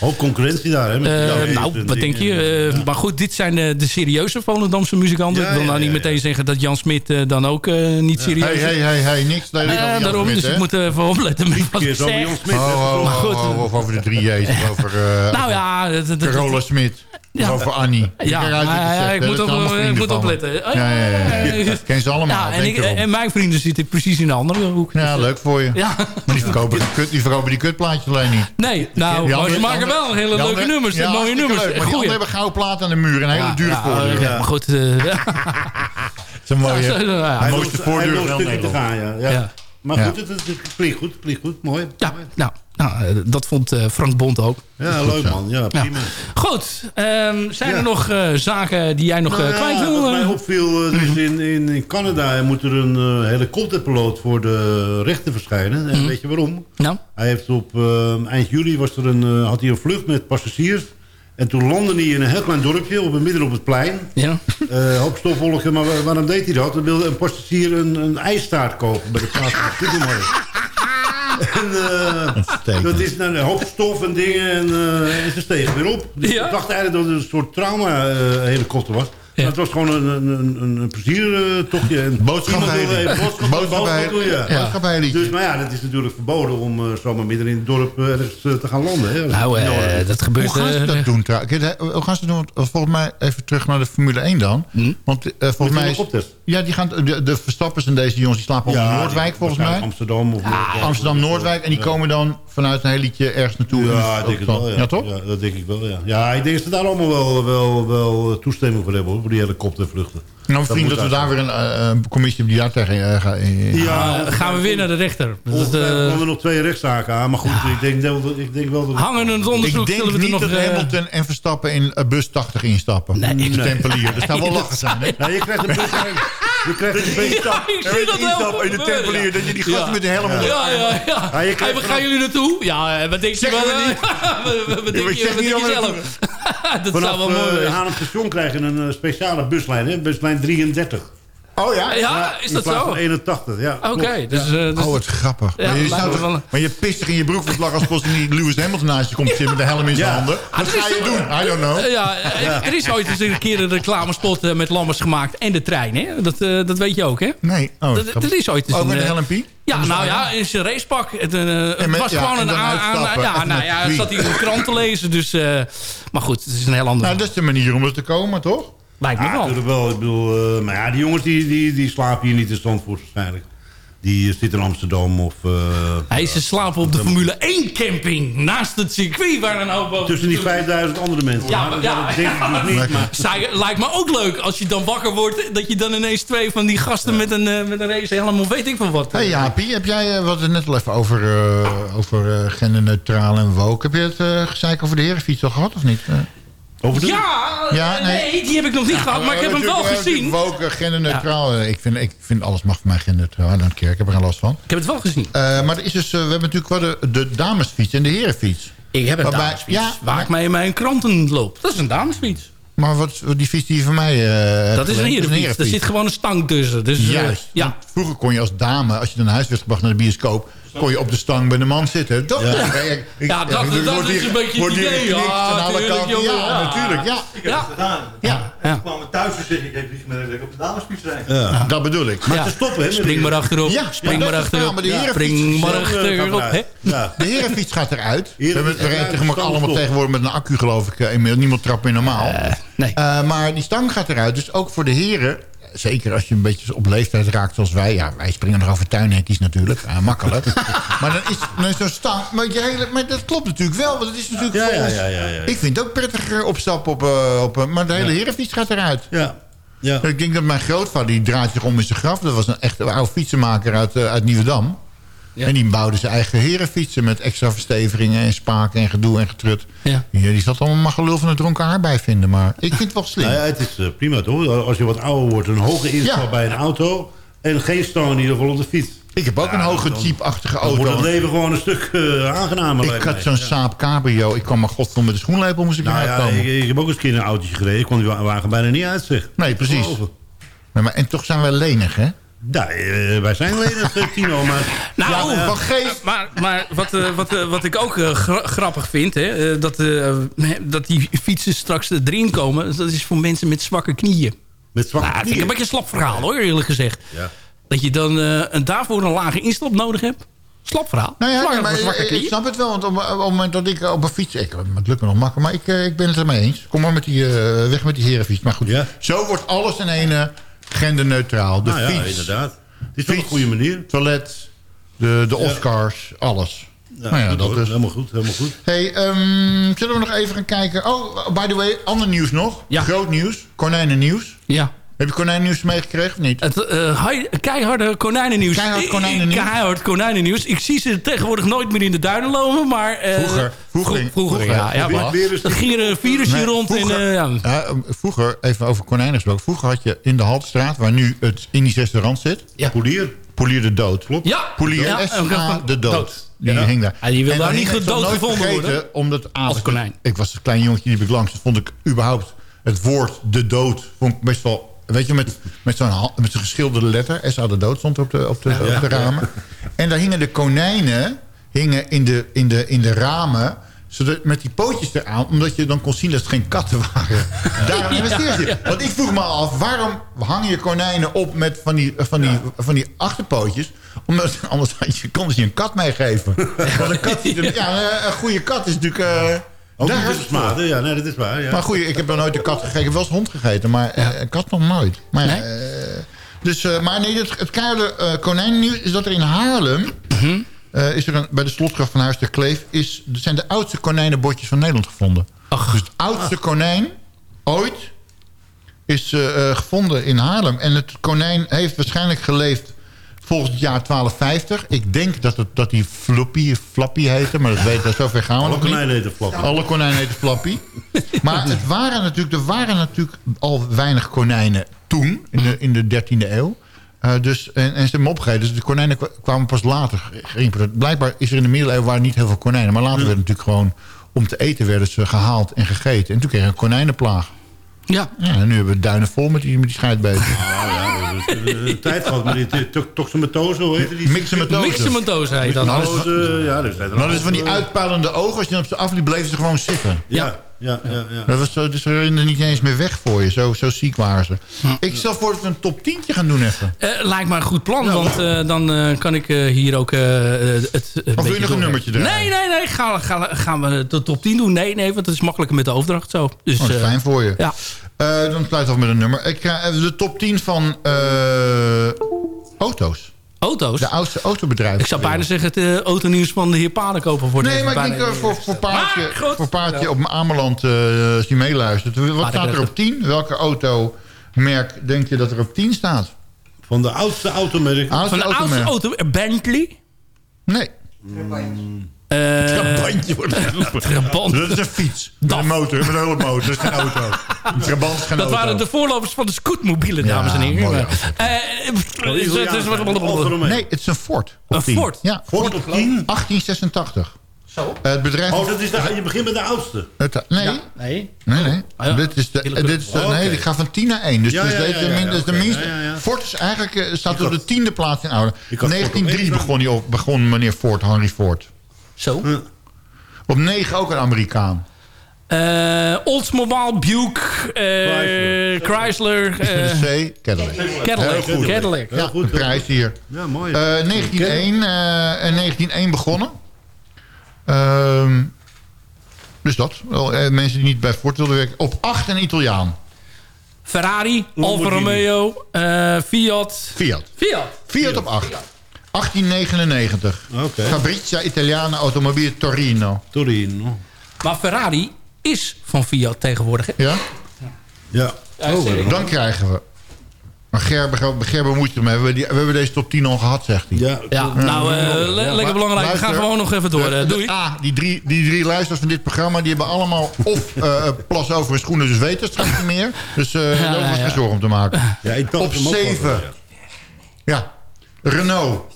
Ook concurrentie daar, hè? met eh, nou, wat denk je? Eh, Ja. Maar goed, dit zijn de, de serieuze Volendamse muzikanten. Ja, ik wil ja, nou niet ja, meteen ja. zeggen dat Jan Smit eh, dan ook eh, niet serieus Hey, is. hey, hey, hey, niks. Nee, daarom, Smit, dus ik moet even opletten met wat ik zeg. Jan Smit. Oh, oh, Maar oh, goed, oh, of over de drie J's. Of over eh Nou ja, dat, dat, dat- Carola Smit. Ja. Of over Annie. Ja, uit ik moet op- ik moet opletten. Ja, ja, ja. ja. Ken ze allemaal. Ja, en, ik, en mijn vrienden zitten precies in de andere hoek. Ja, leuk voor je. Ja. Maar die verkopen die, kut, die verkopen die kutplaatjes alleen niet. Nee, nou, Die maar ze maken wel hele leuke andere- nummers. Ja, mooie nummers. leuk, Maar die hebben gouden platen aan de muur en hele Ja, dure ja, voordeur. ja, Maar goed, eh, *laughs* Dat is een mooie... De Hij mooiste voordeur van Nederland. gaan, ja. Maar goed, het, het, het klinkt goed, klinkt goed, mooi. ja, nou, nou, eh, dat vond eh, Frank Bond ook. Ja, leuk man. Ja, Ja. prima. Goed, ehm, zijn Ja. er nog eh, zaken die jij nog Nou kwijt wil? wat mij opviel, is in, in, in Canada moet er een helikopterpiloot voor de rechter verschijnen. En Mhm. weet je waarom? Nou, Hij heeft op eh, eind juli was er een, had hij een vlucht met passagiers. En toen landde hij in een heel klein dorpje, op, midden op het plein. ja. Eh hoop stofwolken, maar wa- waarom deed hij dat? Dan wilde een passagier een, een ijstaart kopen bij de plaatselijke supermarkt. *laughs* En eh, dat is nou, een hoop stof en dingen en, eh, en ze stegen weer op. Dus Ja. ik dacht eigenlijk dat het een soort trauma-helikopter was. Maar het was gewoon een, een, een, een pleziertochtje. En Boodschap iemand wilde heli. even boodschap- Boodschap boodschap doen, ja. heli. Boodschap heli. Dus, maar ja, dat is natuurlijk verboden om eh, zomaar midden in het dorp eh, ergens eh, te gaan landen. Hè. Nou, dat gebeurt... Hoe gaan ze dat doen? Hoe gaan ze doen? Volgens mij even terug naar de Formule 1 dan. Hm? Want eh, volgens mij... is-? Ja, die gaan, de, de Verstappers en deze jongens die slapen op Ja, Noordwijk volgens mij. Amsterdam of Amsterdam-Noordwijk. En die komen dan vanuit een helietje ergens naartoe. Ja, ik denk het wel. Ja. Ja, toch? Ja, dat denk ik wel, ja. Ja, ik denk dat ze daar allemaal wel, wel, wel toestemming voor hebben, hoor, voor die helikoptervluchten. Nou, vriend, moet dat we daar weer een eh, een commissie hebben die daar tegen eh, gaan. eh, Ah, gaan we weer naar de rechter. Dat, eh, er nog twee rechtszaken aan, maar goed, ik, denk, dat- ik denk wel dat... hangen het onderzoek Ik denk zullen we er niet nog... dat Hamilton en Verstappen in bus 80 instappen. Nee. De Nee. tempelier. Dat zou wel Nee, lachen zijn, hè? Ja, je krijgt een beetje... Je krijgt een beetje... *laughs* Ja, ik zie dat wel in de tempelier. ja. Dat je die gasten Ja. met de helm op. Ja, ja, ja. Ja, je Hey, waar gaan jullie naartoe? Ja, eh, wat denk je Zeggen wel? we eh, niet. *laughs* wat- denk je zelf? *laughs* Dat Vanaf zou wel mooi uh, zijn. Haarlem Station krijgen een eh, speciale buslijn, hè? buslijn 33. Oh ja? Ja, is dat zo? van Oké, 81, ja. klopt. dus... eh, dus- Oh, wat grappig. Ja, maar, je wel- maar je pist er in je broek voor het lachen als niet Lewis Hamilton naast je komt zitten met de helm in zijn Ja. handen. Wat er ga je doen? I don't know. Eh, Ja, er is ooit eens een keer een reclamespot eh, met Lammers gemaakt en de trein, hè? Dat, eh, dat weet je ook, hè? Nee. Oh, Dat, dat is ooit eens Ook een... met de? Ja, nou ja, in zijn racepak. Het, eh, het met- was ja, gewoon en een dan aan... ja, nou ja, zat hij in de krant te lezen, dus... eh, maar goed, het is een heel ander... Nou, dat is de manier om er te komen, toch? Lijkt me Ja, wel. natuurlijk wel. Ik bedoel, eh, maar ja, die jongens die, die, die slapen hier niet in Zandvoort waarschijnlijk. Die eh, zitten in Amsterdam of... eh, Hij ze slapen op de Formule 1 camping naast het circuit waar een hoop tussen die 5000 andere mensen. Ja, maar- dat ja. denk ik dus *laughs* niet. Maar, Zij- lijkt me ook leuk als je dan wakker wordt... dat je dan ineens twee van die gasten met een, met een race helemaal weet ik van wat. Hé hey, Jaapie, heb jij, wat het net al even over, eh, over eh, genderneutraal en woke. Heb je het eh gezeik over de herenfiets al gehad of niet? Over de, Ja, Ja, eh, nee. nee. die heb ik nog niet gehad, maar ik heb hem wel eh, gezien. Woke, genderneutraal. eh, Ik, vind, ik vind alles mag voor mij genderneutraal. I don't care, ik heb er geen last van. Ik heb het wel gezien. Maar er is dus, we hebben natuurlijk wel de, de damesfiets en de herenfiets. Ik heb een Waarbij- damesfiets. ja, waar ik mee in mijn kranten loop. Dat is een damesfiets. Maar wat, die fiets die je van mij hebt Dat is een herenfiets. Er zit gewoon een stang tussen. Dus, Juist. ja. Vroeger kon je als dame, als je naar huis werd gebracht naar de bioscoop... kon je op de stang bij de man zitten. Toch? Ja. Ik- ik- Ja, dat- dat is hier- een beetje het idee. Ja, aan alle tuurlijk, kanten. jongen. Ja, Ja. natuurlijk. Ja. Ik heb het gedaan. Ja. Ik kwam me thuis te zeggen, ik heb niet meer op de damesfietserij. Ja. Dat bedoel ik. Ja. Spring maar achterop. Ja, Spring dat maar achterop. maar de Ja. herenfiets Spring maar eh, achterop. gaat hè? eruit. De herenfiets gaat eruit. We, rijden tegenwoordig allemaal tegenwoordig met een accu, geloof ik. eh. Niemand trapt meer normaal. nee. Eh, maar die stang gaat eruit. Dus ook voor de heren... Zeker als je een beetje op leeftijd raakt zoals wij. Ja, wij springen nog over tuinhekjes natuurlijk. makkelijk. *laughs* maar dan is, dan is zo'n stang... Maar, je hele, maar dat klopt natuurlijk wel. Want het is natuurlijk Ja, ja, ja. Ik vind het ook prettiger opstappen op... eh, op eh, maar de hele herenfiets gaat eruit. Ja. Ja. Ik denk dat mijn grootvader, die draait zich om in zijn graf. Dat was een echte oude fietsenmaker uit, eh, uit Nieuwedam. En die bouwde zijn eigen herenfietsen met extra versteveringen en spaken en gedoe en getrut. Ja. die zat allemaal maar gelul van het dronken haar bij vinden. Maar ik vind het wel slim. Nou ja, het is eh, prima toch? Als je wat ouder wordt, een hoge instap Ja. bij een auto... en geen stang in ieder geval op de fiets. Ik heb ook een hoge jeep-achtige Dan auto. wordt het leven gewoon een stuk eh, aangenamer. ik had zo'n Ja. Saab Cabrio. Ik kwam maar godverdomme met de schoenlepel moest ik Nou ja, komen. ik, ik heb ook eens een keer in een autootje gereden. Ik kon die wa- wagen bijna niet uitzicht. Nee, precies. Nee, maar, en toch zijn wij lenig, hè? Ja, eh, wij zijn lenig, eh, Tino, maar... *laughs* Nou, Ja, van geest. Maar, maar wat, eh, wat, eh, wat ik ook eh, gra- grappig vind... Hè, eh, dat, eh, *laughs* dat die fietsen straks erin komen... dat is voor mensen met zwakke knieën. Met zwakke nou, dat vind ik knieën? een beetje een slap verhaal, hoor, eerlijk gezegd. Ja. Dat je dan eh, een, daarvoor een lage instap nodig hebt. Slap verhaal. Nou ja, maar zwakke ik, ik knieën. snap het wel. Want op, op het moment dat ik op een fiets... Ik, het lukt me nog makkelijk, maar ik, eh, ik ben het ermee eens. Kom maar met die, eh, weg met die herenfiets. Maar goed, zo wordt alles in één eh, genderneutraal. De Nou ja, fiets, inderdaad. Het is wel een goede manier. toilet, de, de Ja. Oscars, alles. Ja, nou ja, goed, dat hoor. dus. Helemaal goed, helemaal goed. Hey, ehm, zullen we nog even gaan kijken? Oh, by the way, ander nieuws nog. Groot nieuws. Konijnennieuws. Ja. Heb je konijnennieuws meegekregen of niet? Het hi- keiharde konijnennieuws. Keihard konijnennieuws. Keihard konijnennieuws. Ik zie ze tegenwoordig nooit meer in de duinen lopen, maar... eh, Vroeger. Vroeger, vro- vroeger, ja. ja maar er ging er een virusje Nee, rond. En, vroeger, eh, ja. ja, vroeger, even over konijnen gesproken. Vroeger had je in de Haltestraat, waar nu het Indisch restaurant zit... Ja. Polier. Polier de Dood. Klopt. Ja. Polier Ja, S.A. en- de Dood. Dood. Die Ja. hing daar. Ja, die wil En daar niet gedood gevonden worden. Omdat Als konijn. Ik was een klein jongetje, die ik langs. Dat vond ik überhaupt het woord de dood... vond ik best wel... Weet je, met, met zo'n met zo'n geschilderde letter. S.A. de Dood stond op de, op de, Ja. op de ramen. En daar hingen de konijnen hingen in, de, in, de, in de ramen zodat, met die pootjes eraan, omdat je dan kon zien dat het geen katten waren. *laughs* Daarom investeer je. Want ik vroeg me af, waarom hang je konijnen op met van die, van die, van die achterpootjes? Omdat anders had je, kon je een kat meegeven. *laughs* Want een, kat, ja, een goede kat is natuurlijk... eh, Ook daar voor. Ja, nee, dat is waar. Ja. Maar goed, ik heb nog nooit een kat gegeten. Ik heb wel eens hond gegeten, maar eh, een kat nog nooit. Maar, Nee? eh, dus, eh, maar nee, het, het keiharde uh, konijnennieuws is dat er in Haarlem... Mhm. eh, is er een, bij de slotgracht van Huis ter Kleef... Is, er zijn de oudste konijnenbotjes van Nederland gevonden. Dus het oudste konijn ooit is eh, eh, gevonden in Haarlem. En het konijn heeft waarschijnlijk geleefd volgens het jaar 1250. Ik denk dat, het, dat die Floppy, Flappy heette, maar dat weet dat zover gaan we Alle nog niet. konijnen heten Flappy. Alle konijnen heten Flappy. *laughs* maar het waren natuurlijk, er waren natuurlijk al weinig konijnen toen, in de, in de 13e eeuw. Eh, dus, en, en ze hebben opgegeten. Dus de konijnen kwa- kwamen pas later. geïmporteerd. Blijkbaar is er in de middeleeuwen waren niet heel veel konijnen. Maar later werden natuurlijk gewoon om te eten werden ze gehaald en gegeten. En toen kreeg je een konijnenplaag. Ja. ja. En nu hebben we duinen vol met die, met die. Nou ja, is, eh, tijd gehad met die to- toxomatose, hoe heet die? Mixomatose. Mixomatose heet dat. Nou, ja, dus zijn er Nou, dat is van die eh, uitpuilende ogen. Als je op ze afliep, bleven ze gewoon zitten. Ja, ja, ja. ja. Dat was zo, dus er niet eens meer weg voor je. Zo, zo ziek waren ze. Ik stel voor dat we een top 10 gaan doen even. Eh, lijkt me een goed plan, want eh, dan eh, kan ik eh, hier ook eh, het... het wil je nog een nummertje draaien? Nee, nee, nee. Gaan, we- gaan, we- gaan we de top 10 doen? Nee, nee, want het is makkelijker met de overdracht zo. Dus, Oh, dat is eh, fijn voor je. Ja. Eh, dan sluit af met een nummer. Ik ga even de top 10 van eh, auto's. Auto's? De oudste autobedrijven. Ik zou bijna zeggen het uh, autonieuws van de heer Paardenkoper wordt Nee, maar ik denk voor, voor Paardje, Maar, goed. voor paardje op Ameland, eh als je meeluistert. Wat staat er op 10? Welke automerk denk je dat er op 10 staat? Van de oudste automerk. Oudste Van de oudste automerk. auto, Bentley. Nee. Eh, *laughs* Trabantje wordt. *laughs* Trabant. Dat is een fiets. *laughs* Met een motor, met een hele motor. Dat is geen auto. Een Trabant is geen Dat auto. waren de voorlopers van de scootmobielen, dames en heren. mooi, Eh, eh, is- het is wat- Nee, het is een Ford. Een 10. Ford? Ja, Ford op 10. 1886. Zo? het bedrijf... Oh, dat is de, je begint met de oudste. Het, nee. Ja, nee. Nee, nee. Ah, ja. Dit is de, dit is de, Oh, nee, ik ga van 10 naar 1. Dus, Ja, dus deze de ja, min- dat is de oké. minste. Ja, ja, ja. Ford is eigenlijk, eh, staat op de tiende plaats in oude. Ik had Ford op 1903 één begon, hij op, begon meneer Ford, Henry Ford. Zo. Op 9 ook een Amerikaan. Eh, Oldsmobile, Buick, eh, Chrysler, *laughs* eh, een C, Cadillac. Cadillac. Heel goed. Cadillac. Ja, de prijs hier. Ja, mooi. Eh, 1901, eh, en 1901 begonnen. Ehm, dus dat. Wel, eh, mensen die niet bij Ford wilden werken. Op 8 een Italiaan. Ferrari, Alfa. Romeo, eh, Fiat. Fiat. Fiat. Fiat op 8. 1899. Oké. Fabrizia Italiana Automobile Torino. Torino. Maar Ferrari is van Fiat tegenwoordig. hè? Ja? Ja. Ja, zeker. Dan krijgen we... Maar Gerber, Gerber moet. We, hebben die- we hebben deze top 10 al gehad, zegt hij. Ja, Ja, nou, eh, le- lekker belangrijk. We gaan gewoon nog even door. De- eh, de- doei. A, die drie, die drie luisteraars van dit programma... die hebben allemaal of eh, plas over hun schoenen... dus weten het straks niet meer. Dus eh daar ja. geen zorgen om te maken. Ja, ik dacht Op hem ook wel, 7. ja. Ja. Renault.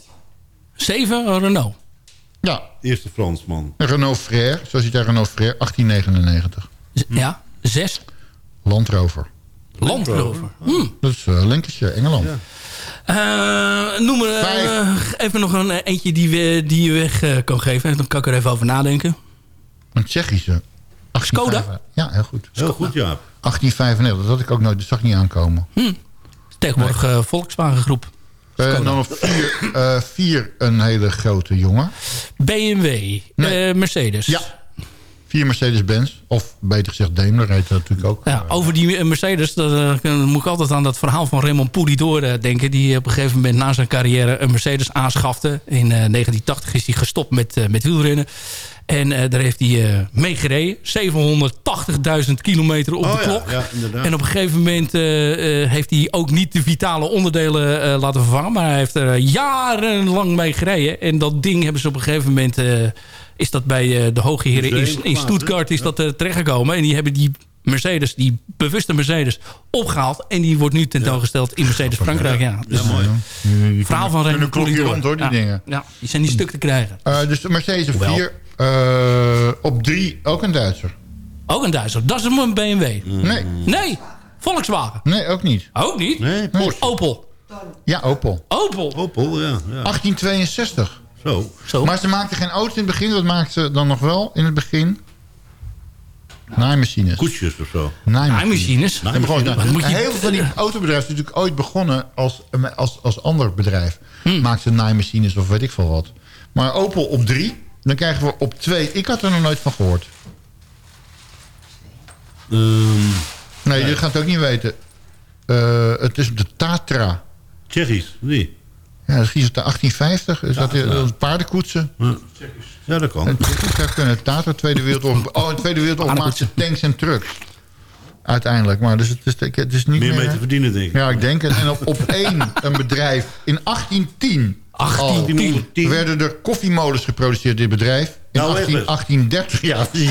7 Renault. Ja. Eerste Fransman. Renault Frère. Zo ziet daar Renault Frère. 1899. Z- Ja, 6 Land Rover. Land Rover. Hm. Dat is uh, Linkertje, Engeland. Eh, noem er eh, even nog een eh, eentje die, we, die je weg eh, kan geven. Dan kan ik er even over nadenken. Een Tsjechische. Skoda? Ja, heel goed. Heel goed, ja. 1895. Dat had ik ook nooit. Dat zag ik niet aankomen. Tegenwoordig eh, Volkswagen groep. En dan op vier, eh, vier een hele grote jongen. BMW. eh, Mercedes. Ja. Vier Mercedes-Benz. Of beter gezegd Daimler rijdt dat natuurlijk ook. Ja, over die eh, Mercedes, dat, eh, moet ik altijd aan dat verhaal van Raymond Poulidor eh, denken. Die op een gegeven moment na zijn carrière een Mercedes aanschafte. In eh, 1980 is hij gestopt met, eh, met wielrennen. En eh, daar heeft hij eh mee gereden. 780.000 kilometer op Oh de klok. ja, en op een gegeven moment eh, eh, heeft hij ook niet de vitale onderdelen eh, laten vervangen. Maar hij heeft er eh, jarenlang mee gereden. En dat ding hebben ze op een gegeven moment... eh, is dat bij eh, de hoge heren in, in Stuttgart is dat eh, terechtgekomen. En die hebben die Mercedes, die bewuste Mercedes, opgehaald. En die wordt nu tentoongesteld in Mercedes Frankrijk. Ja, dus, mooi. Die verhaal van kunnen Poulidor. rond hoor, die ja, dingen. Ja, die zijn niet stuk te krijgen. Eh, dus de Mercedes op Hoewel. vier. Eh, op drie ook een Duitser. Ook een Duitser. Dat is een BMW. Nee. Nee, Volkswagen. Nee, ook niet. Ook niet? Nee, Porsche. Opel. Ja, Opel. Opel. Opel, ja. ja. 1862. Zo. Zo. Maar ze maakten geen auto's in het begin. Wat maakten ze dan nog wel in het begin? Naaimachines. Koetsjes of zo. Naaimachines. Moet je- Heel veel van die autobedrijven zijn natuurlijk ooit begonnen als, als, als ander bedrijf. Maakten ze naaimachines of weet ik veel wat. Maar Opel op drie. Dan krijgen we op twee. Ik had er nog nooit van gehoord. Ehm, Nee, jullie gaan het ook niet weten. Eh, het is de Tatra. Tsjechisch, die. Ja, dat is uit de 1850. Is dat, Tatra. dat is paardenkoetsen. Ja, dat kan. Het zou kunnen. Tatra, Tweede Wereldoorlog. *laughs* Oh, in de Tweede Wereldoorlog maakten ze tanks en trucks. Uiteindelijk. Maar dus het, is, het is niet Meer meer... mee te verdienen, denk ik. Ja, ik denk het. En op, op één een bedrijf. In 1810 al 1810. werden er koffiemolens geproduceerd dit bedrijf. In Nou, 18, Egbert. 1830, ja, zie.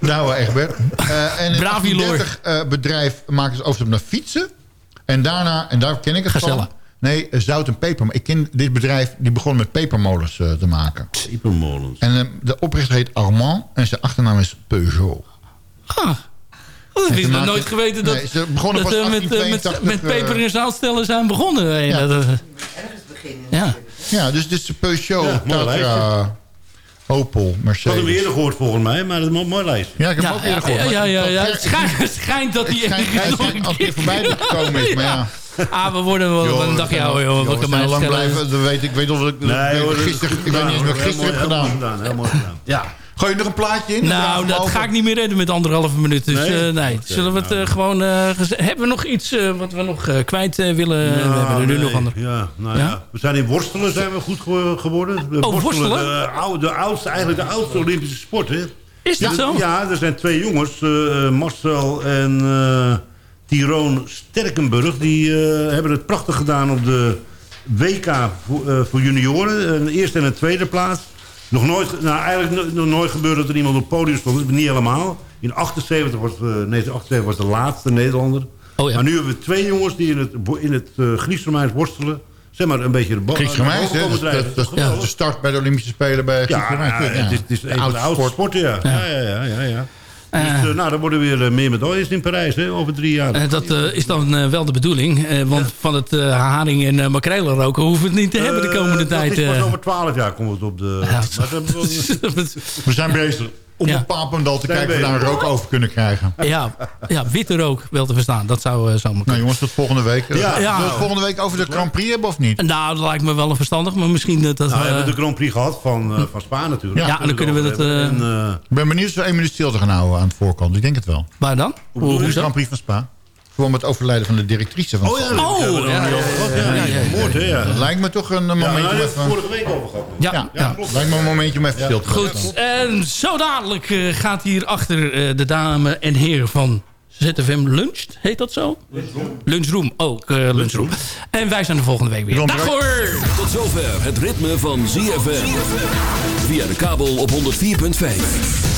Nou, Egbert. Eh, en in Bravi, Lord. 1830 eh, bedrijf maakten ze overstap naar fietsen. En daarna, en daar ken ik het Gazelle. van. Nee, eh, zout en peper. Ik ken dit bedrijf, die begon met pepermolens eh, te maken. Pepermolens. En eh, de oprichter heet Armand en zijn achternaam is Peugeot. Ah. Dat ze nog nooit geweten dat, Nee, ze begonnen dat pas we met, met, 1882, met peper en zoutstellen zijn begonnen. Ja. dat, eh, ja. Ja, dus dit is de Peugeot, Ja, Tatra, Opel, Ik had hem Mercedes. eerder gehoord volgens mij, maar dat is een mooi lijstje. Ja, ik heb hem ook eerder gehoord. ja, ja, ja, ja. het Het schijnt, het schijnt dat Het hij schijnt ergens nog hij een keer- voorbij gekomen is, maar ja. Ah, we worden wel Joh, een dagje ouder, joh. we mij lang blijven, dat weet ik. Weet of ik, Nee, hoor, gisteren, ik weet niet eens wat ik gedaan, gisteren heb mooi gedaan. Heel mooi gedaan. Ja. Gooi je er een plaatje in? Nou, dat ga ik niet meer redden met anderhalve minuut. Dus Nee? nee, nee. Zullen we het nou. eh, gewoon... eh, gez- hebben we nog iets eh, wat we nog eh, kwijt eh, willen? we hebben er nu nee, nog andere. Ja, nou Ja? ja? We zijn in worstelen zijn we goed ge- geworden. De Oh, worstelen? De, oude, de oudste, eigenlijk de oudste Olympische sport, hè? Is dat Ja, zo? Ja, er zijn twee jongens, eh, Marcel en eh Tyrone Sterkenburg. Die eh, hebben het prachtig gedaan op de WK voor, eh, voor junioren. Een eerste en een tweede plaats. Nog nooit, nou, eigenlijk no- nog nooit gebeurd dat er iemand op het podium stond. Niet helemaal. In 78 was, eh, nee, 78 was de laatste Nederlander. Oh ja. Maar nu hebben we twee jongens die in het, in het eh Griesromeins worstelen... zeg maar, een beetje de bal Grieks Dat, dat, dat, dat is de start bij de Olympische Spelen bij Grieks Ja, het is, het is een de oudste sporten, ja. Ja, ja, ja. ja, Dus, Eh. eh, nou, dan worden weer eh, meer medailles in Parijs, hè, over drie jaar. Dat is dan wel de bedoeling. Want van het haring en uh, makrelen roken hoeven we het niet te hebben de komende tijd. Dat is pas over twaalf jaar komt het op de... maar *laughs* We zijn bezig om Ja. op Papendal te Zijn kijken of we daar een rook over kunnen krijgen. ja, ja, witte rook wel te verstaan. Dat zou eh, zo moeten. Nou jongens, tot volgende week. Ja. Zullen we Ja. het volgende week over de Grand Prix hebben of niet? Nou, dat lijkt me wel een verstandig, maar misschien dat... dat Nou, we eh, hebben de Grand Prix gehad van, eh, van Spa natuurlijk. Ja, en dan kunnen we dat, Ik ben benieuwd of we één minuut stilte gaan houden aan het voorkant. Ik denk het wel. waar dan? Hoe, Hoe hoe de? Grand Prix van Spa. Gewoon met het overlijden van de directrice van Oh ja, Oh, ja, ja, ja, Ja, ja, ja, ja. moord, hè, ja. Dat lijkt me toch een Ja, momentje even... vorige week over gehad. Ja, Ja, ja. lijkt me een momentje om even stil te Goed, en zo dadelijk eh, gaat hier achter eh, de dame en heer van ZFM Luncht. Heet dat zo? Lunchroom. Ook eh, Lunchroom. En wij zijn de volgende week weer. Dag hoor! Tot zover het ritme van ZFM. Via de kabel op 104.5.